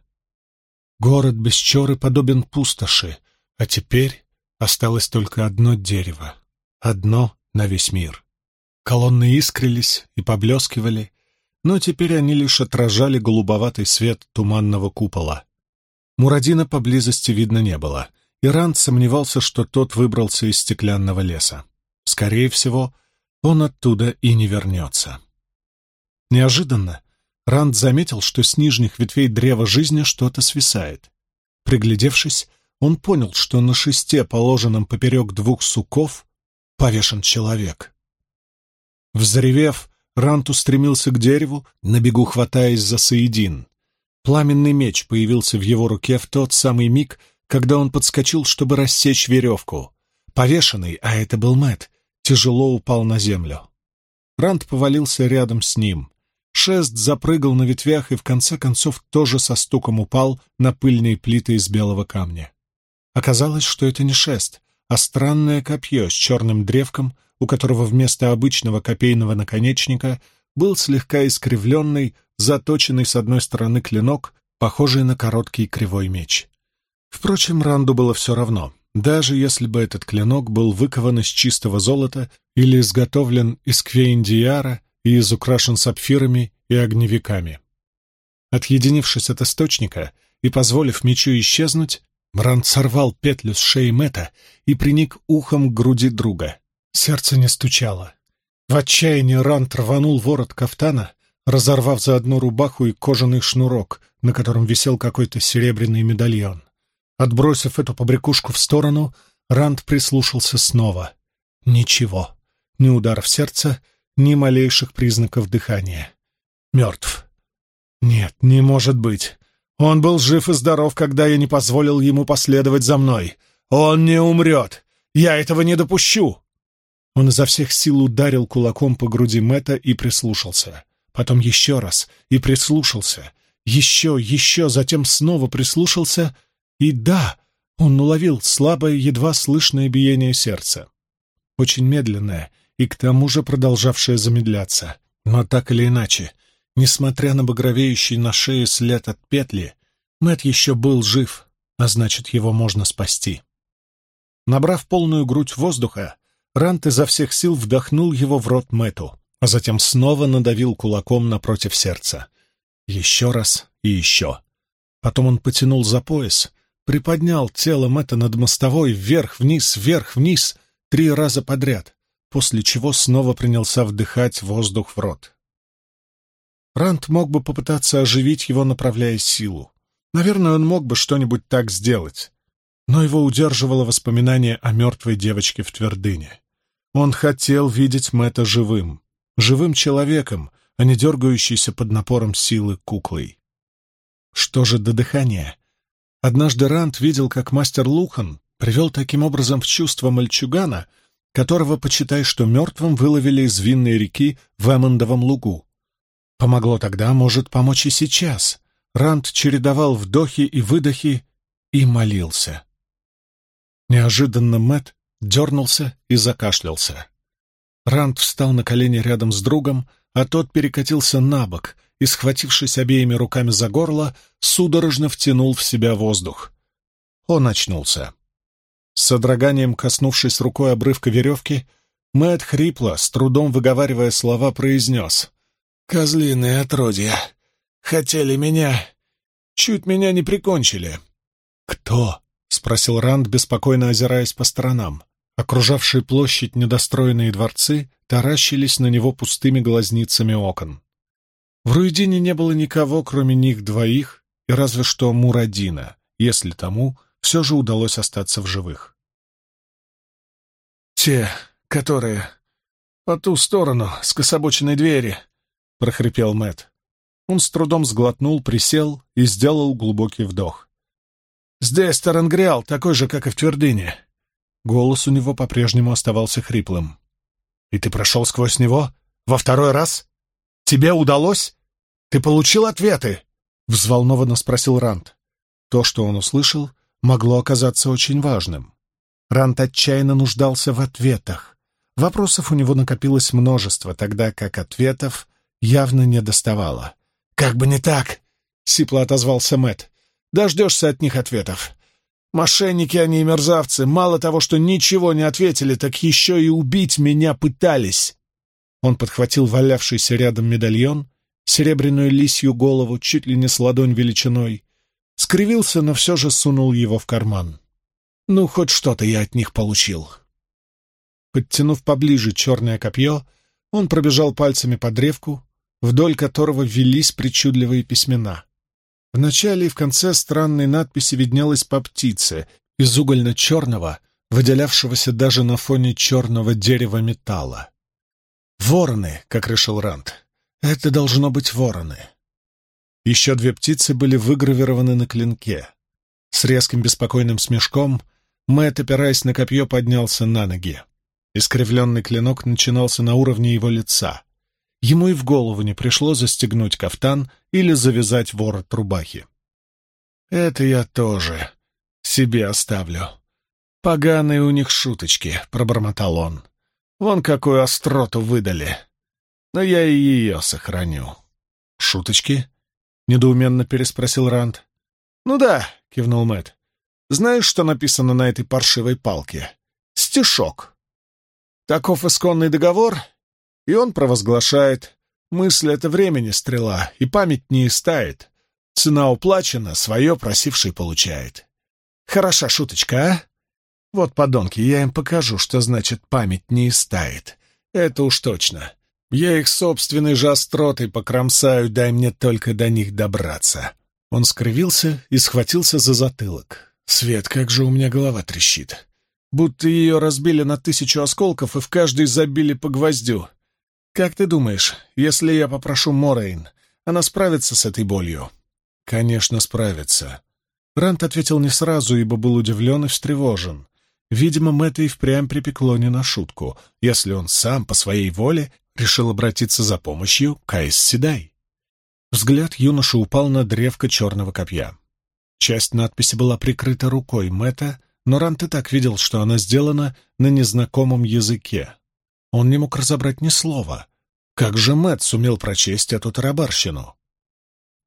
Город без Чоры подобен пустоши, а теперь осталось только одно дерево. Одно на весь мир. Колонны искрились и поблескивали, но теперь они лишь отражали голубоватый свет туманного купола. Мурадина поблизости видно не было, и Ранд сомневался, что тот выбрался из стеклянного леса. Скорее всего, он оттуда и не вернется. Неожиданно Ранд заметил, что с нижних ветвей древа жизни что-то свисает. Приглядевшись, он понял, что на шесте, положенном поперек двух суков, повешен человек. Взревев, Рант устремился к дереву, на бегу хватаясь за Саидин. Пламенный меч появился в его руке в тот самый миг, когда он подскочил, чтобы рассечь веревку. Повешенный, а это был Мэт, тяжело упал на землю. Ранд повалился рядом с ним. Шест запрыгал на ветвях и в конце концов тоже со стуком упал на пыльные плиты из белого камня. Оказалось, что это не шест, а странное копье с черным древком, у которого вместо обычного копейного наконечника был слегка искривленный, заточенный с одной стороны клинок, похожий на короткий кривой меч. Впрочем, Ранду было все равно даже если бы этот клинок был выкован из чистого золота или изготовлен из квейндиара и изукрашен сапфирами и огневиками. Отъединившись от источника и позволив мечу исчезнуть, Мранд сорвал петлю с шеи Мэтта и приник ухом к груди друга. Сердце не стучало. В отчаянии Рант рванул ворот кафтана, разорвав заодно рубаху и кожаный шнурок, на котором висел какой-то серебряный медальон. Отбросив эту побрякушку в сторону, Ранд прислушался снова. Ничего. Ни удар в сердце, ни малейших признаков дыхания. Мертв. Нет, не может быть. Он был жив и здоров, когда я не позволил ему последовать за мной. Он не умрет. Я этого не допущу. Он изо всех сил ударил кулаком по груди Мэтта и прислушался. Потом еще раз и прислушался. Еще, еще, затем снова прислушался — и да, он уловил слабое, едва слышное биение сердца. Очень медленное и к тому же продолжавшее замедляться. Но так или иначе, несмотря на багровеющий на шее след от петли, Мэт еще был жив, а значит, его можно спасти. Набрав полную грудь воздуха, Рант изо всех сил вдохнул его в рот Мэту, а затем снова надавил кулаком напротив сердца. Еще раз и еще. Потом он потянул за пояс, приподнял тело Мэтта над мостовой вверх-вниз, вверх-вниз, три раза подряд, после чего снова принялся вдыхать воздух в рот. Рант мог бы попытаться оживить его, направляя силу. Наверное, он мог бы что-нибудь так сделать. Но его удерживало воспоминание о мертвой девочке в твердыне. Он хотел видеть Мэтта живым, живым человеком, а не дергающейся под напором силы куклой. Что же до дыхания? Однажды Рант видел, как мастер Лухан привел таким образом в чувство мальчугана, которого, почитай, что мертвым выловили из винной реки в Эммондовом лугу. Помогло тогда, может помочь и сейчас. Рант чередовал вдохи и выдохи и молился. Неожиданно Мэт дернулся и закашлялся. Ранд встал на колени рядом с другом, а тот перекатился на бок и, схватившись обеими руками за горло, судорожно втянул в себя воздух. Он очнулся. С содроганием коснувшись рукой обрывка веревки, Мэтт хрипло, с трудом выговаривая слова, произнес. «Козлиные отродья! Хотели меня! Чуть меня не прикончили!» «Кто?» — спросил Ранд, беспокойно озираясь по сторонам. Окружавшие площадь недостроенные дворцы таращились на него пустыми глазницами окон. В Руидине не было никого, кроме них двоих, и разве что Мурадина, если тому все же удалось остаться в живых. «Те, которые по ту сторону, с кособоченной двери», — прохрипел Мэт. Он с трудом сглотнул, присел и сделал глубокий вдох. «Здесь Тарангриал, такой же, как и в Твердыне. Голос у него по-прежнему оставался хриплым. «И ты прошел сквозь него? Во второй раз? Тебе удалось? Ты получил ответы?» — взволнованно спросил Рант. То, что он услышал, могло оказаться очень важным. Рант отчаянно нуждался в ответах. Вопросов у него накопилось множество, тогда как ответов явно не доставало. «Как бы не так!» — сипло отозвался Мэт. «Дождешься от них ответов. Мошенники они и мерзавцы. Мало того, что ничего не ответили, так еще и убить меня пытались. Он подхватил валявшийся рядом медальон, серебряную лисью голову, чуть ли не с ладонь величиной, скривился, но все же сунул его в карман. Ну, хоть что-то я от них получил. Подтянув поближе черное копье, он пробежал пальцами по древку, вдоль которого велись причудливые письмена. В начале и в конце странной надписи виднелась по птице из угольно-черного, выделявшегося даже на фоне черного дерева металла. «Вороны», как решил Рант. «Это должно быть вороны». Еще две птицы были выгравированы на клинке. С резким беспокойным смешком Мэтт, опираясь на копье, поднялся на ноги. Искривленный клинок начинался на уровне его лица. Ему и в голову не пришло застегнуть кафтан или завязать ворот рубахи. «Это я тоже себе оставлю. Поганые у них шуточки», — пробормотал он. «Вон какую остроту выдали. Но я и ее сохраню». «Шуточки?» — недоуменно переспросил Ранд. «Ну да», — кивнул Мэт. «Знаешь, что написано на этой паршивой палке? Стишок. Таков исконный договор, и он провозглашает, мысль — это времени стрела, и память не истает. Цена уплачена, свое просивший получает. Хороша шуточка, а? Вот, подонки, я им покажу, что значит память не истает. Это уж точно. Я их собственной же остротой покромсаю, дай мне только до них добраться. Он скривился и схватился за затылок. Свет, как же у меня голова трещит. Будто ее разбили на тысячу осколков и в каждый забили по гвоздю. «Как ты думаешь, если я попрошу Морейн, она справится с этой болью?» «Конечно, справится». Рант ответил не сразу, ибо был удивлен и встревожен. Видимо, Мэтта и впрямь припекло не на шутку, если он сам, по своей воле, решил обратиться за помощью к Айс Седай. Взгляд юноши упал на древко черного копья. Часть надписи была прикрыта рукой Мэтта, но Рант и так видел, что она сделана на незнакомом языке. Он не мог разобрать ни слова. Как же Мэтт сумел прочесть эту тарабарщину?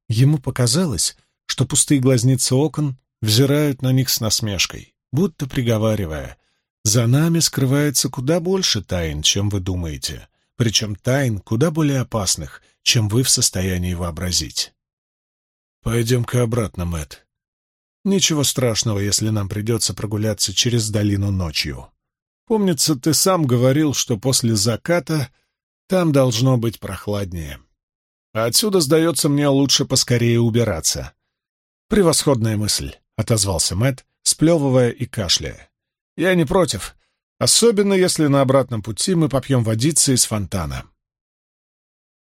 Ему показалось, что пустые глазницы окон взирают на них с насмешкой, будто приговаривая За нами скрывается куда больше тайн, чем вы думаете, причем тайн куда более опасных, чем вы в состоянии вообразить. Пойдем-ка обратно, Мэтт. Ничего страшного, если нам придется прогуляться через долину ночью. Помнится, ты сам говорил, что после заката там должно быть прохладнее. Отсюда, сдается мне, лучше поскорее убираться. Превосходная мысль, — отозвался Мэтт, сплевывая и кашляя. Я не против, особенно если на обратном пути мы попьем водицы из фонтана.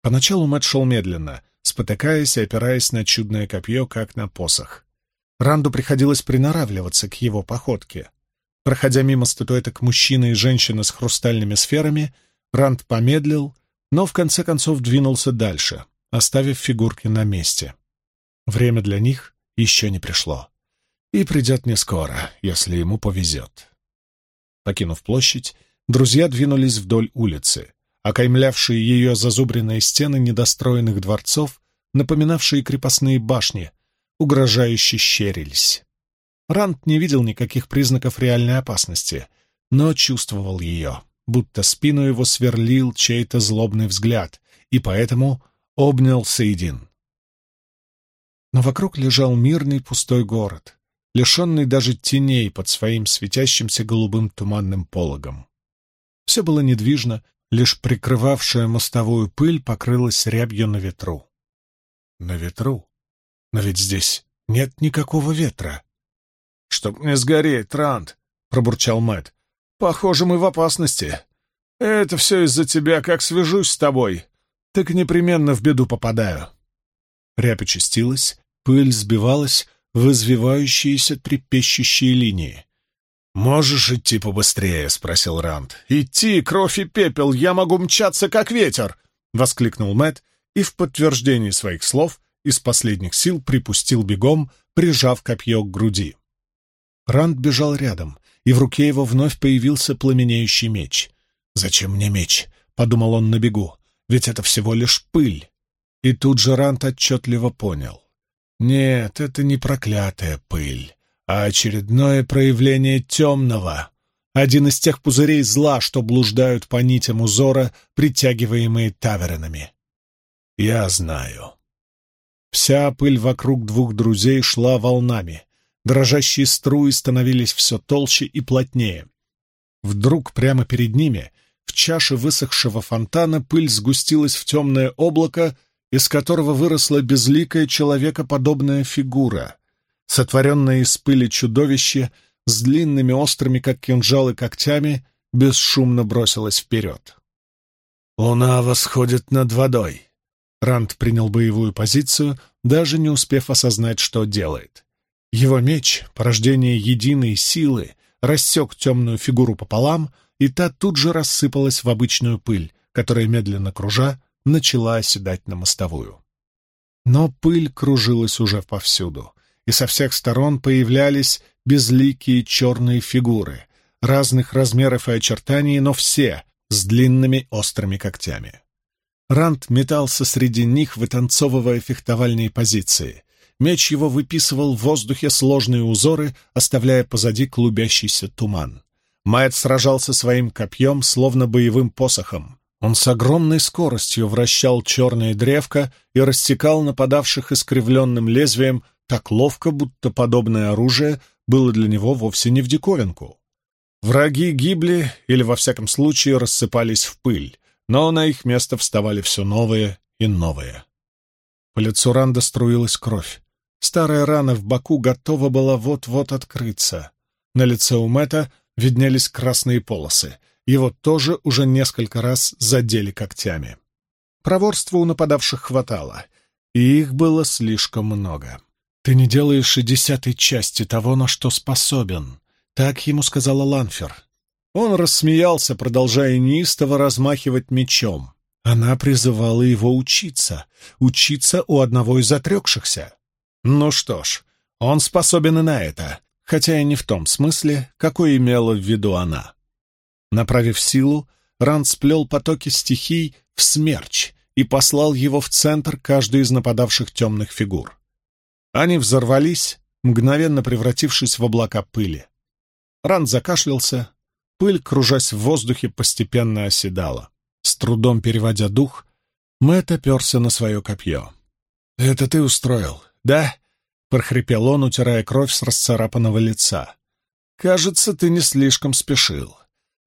Поначалу Мэтт шел медленно, спотыкаясь и опираясь на чудное копье, как на посох. Ранду приходилось приноравливаться к его походке. Проходя мимо статуэток мужчины и женщины с хрустальными сферами, Ранд помедлил, но в конце концов двинулся дальше, оставив фигурки на месте. Время для них еще не пришло. И придет не скоро, если ему повезет. Покинув площадь, друзья двинулись вдоль улицы, окаймлявшие ее зазубренные стены недостроенных дворцов, напоминавшие крепостные башни, угрожающе щерились. Ранд не видел никаких признаков реальной опасности, но чувствовал ее, будто спину его сверлил чей-то злобный взгляд, и поэтому обнял Сейдин. Но вокруг лежал мирный пустой город, лишенный даже теней под своим светящимся голубым туманным пологом. Все было недвижно, лишь прикрывавшая мостовую пыль покрылась рябью на ветру. На ветру? Но ведь здесь нет никакого ветра. «Чтоб не сгореть, Трант!» — пробурчал Мэт. «Похоже, мы в опасности. Это все из-за тебя, как свяжусь с тобой, так непременно в беду попадаю». Рябь очистилась, пыль сбивалась в извивающиеся трепещущие линии. «Можешь идти побыстрее?» — спросил Ранд. «Идти, кровь и пепел! Я могу мчаться, как ветер!» — воскликнул Мэт и в подтверждении своих слов из последних сил припустил бегом, прижав копье к груди. Ранд бежал рядом, и в руке его вновь появился пламенеющий меч. «Зачем мне меч?» — подумал он на бегу. «Ведь это всего лишь пыль». И тут же Ранд отчетливо понял. «Нет, это не проклятая пыль, а очередное проявление темного. Один из тех пузырей зла, что блуждают по нитям узора, притягиваемые тавернами. Я знаю». Вся пыль вокруг двух друзей шла волнами, Дрожащие струи становились все толще и плотнее. Вдруг прямо перед ними, в чаше высохшего фонтана, пыль сгустилась в темное облако, из которого выросла безликая человекоподобная фигура, сотворенное из пыли чудовище с длинными острыми, как кинжалы, когтями, бесшумно бросилось вперед. «Луна восходит над водой», Ранд принял боевую позицию, даже не успев осознать, что делает. Его меч, порождение единой силы, рассек темную фигуру пополам, и та тут же рассыпалась в обычную пыль, которая, медленно кружа, начала оседать на мостовую. Но пыль кружилась уже повсюду, и со всех сторон появлялись безликие черные фигуры, разных размеров и очертаний, но все с длинными острыми когтями. Рант метался среди них, вытанцовывая фехтовальные позиции, Меч его выписывал в воздухе сложные узоры, оставляя позади клубящийся туман. Майт сражался своим копьем, словно боевым посохом. Он с огромной скоростью вращал черное древко и рассекал нападавших искривленным лезвием так ловко, будто подобное оружие было для него вовсе не в диковинку. Враги гибли или, во всяком случае, рассыпались в пыль, но на их место вставали все новые и новые. По лицу Ранда струилась кровь. Старая рана в боку готова была вот-вот открыться. На лице у Мэтта виднелись красные полосы. Его тоже уже несколько раз задели когтями. Проворства у нападавших хватало, и их было слишком много. «Ты не делаешь и десятой части того, на что способен», — так ему сказала Ланфер. Он рассмеялся, продолжая неистово размахивать мечом. Она призывала его учиться, учиться у одного из отрекшихся. Ну что ж, он способен и на это, хотя и не в том смысле, какой имела в виду она. Направив силу, Ранд сплел потоки стихий в смерч и послал его в центр каждой из нападавших темных фигур. Они взорвались, мгновенно превратившись в облака пыли. Ранд закашлялся, Пыль, кружась в воздухе, постепенно оседала. С трудом переводя дух, Мэтт оперся на свое копье. «Это ты устроил, да?» — прохрипел он, утирая кровь с расцарапанного лица. «Кажется, ты не слишком спешил.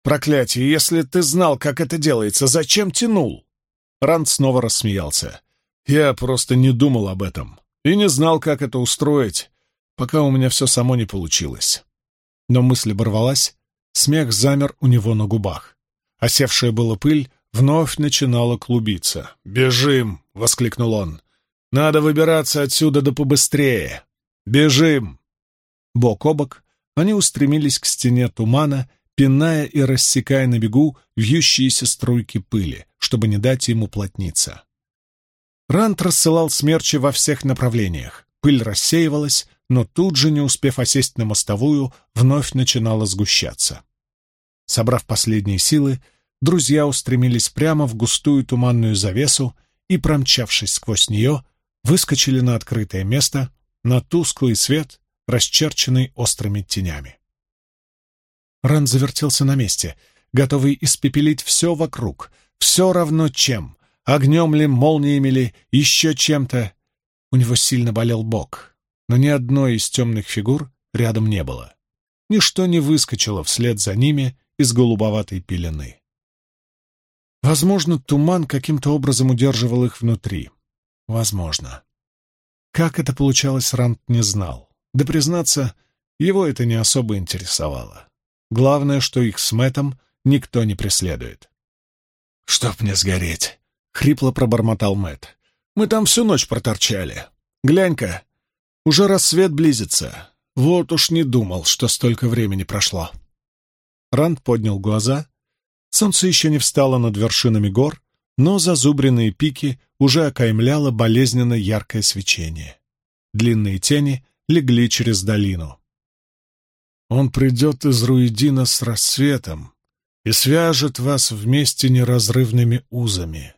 Проклятие, если ты знал, как это делается, зачем тянул?» Ранд снова рассмеялся. «Я просто не думал об этом и не знал, как это устроить, пока у меня все само не получилось». Но мысль оборвалась, смех замер у него на губах. Осевшая была пыль вновь начинала клубиться. «Бежим!» — воскликнул он. «Надо выбираться отсюда да побыстрее! Бежим!» Бок о бок они устремились к стене тумана, пиная и рассекая на бегу вьющиеся струйки пыли, чтобы не дать ему плотниться. Рант рассылал смерчи во всех направлениях. Пыль рассеивалась, но тут же, не успев осесть на мостовую, вновь начинала сгущаться. Собрав последние силы, друзья устремились прямо в густую туманную завесу и, промчавшись сквозь нее, выскочили на открытое место, на тусклый свет, расчерченный острыми тенями. Ран завертелся на месте, готовый испепелить все вокруг, все равно чем, огнем ли, молниями ли, еще чем-то. У него сильно болел бок, но ни одной из темных фигур рядом не было. Ничто не выскочило вслед за ними из голубоватой пелены. Возможно, туман каким-то образом удерживал их внутри. Возможно. Как это получалось, Рант не знал. Да, признаться, его это не особо интересовало. Главное, что их с Мэтом никто не преследует. «Чтоб мне сгореть!» — хрипло пробормотал Мэт. «Мы там всю ночь проторчали. Глянь-ка, уже рассвет близится. Вот уж не думал, что столько времени прошло». Ранд поднял глаза. Солнце еще не встало над вершинами гор, но зазубренные пики уже окаймляло болезненно яркое свечение. Длинные тени легли через долину. Он придет из Руидина с рассветом и свяжет вас вместе неразрывными узами.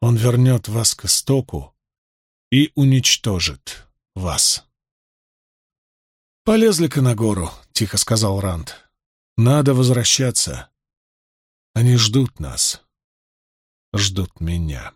Он вернет вас к истоку и уничтожит вас. «Полезли-ка на гору», — тихо сказал Ранд. «Надо возвращаться. Они ждут нас, ждут меня».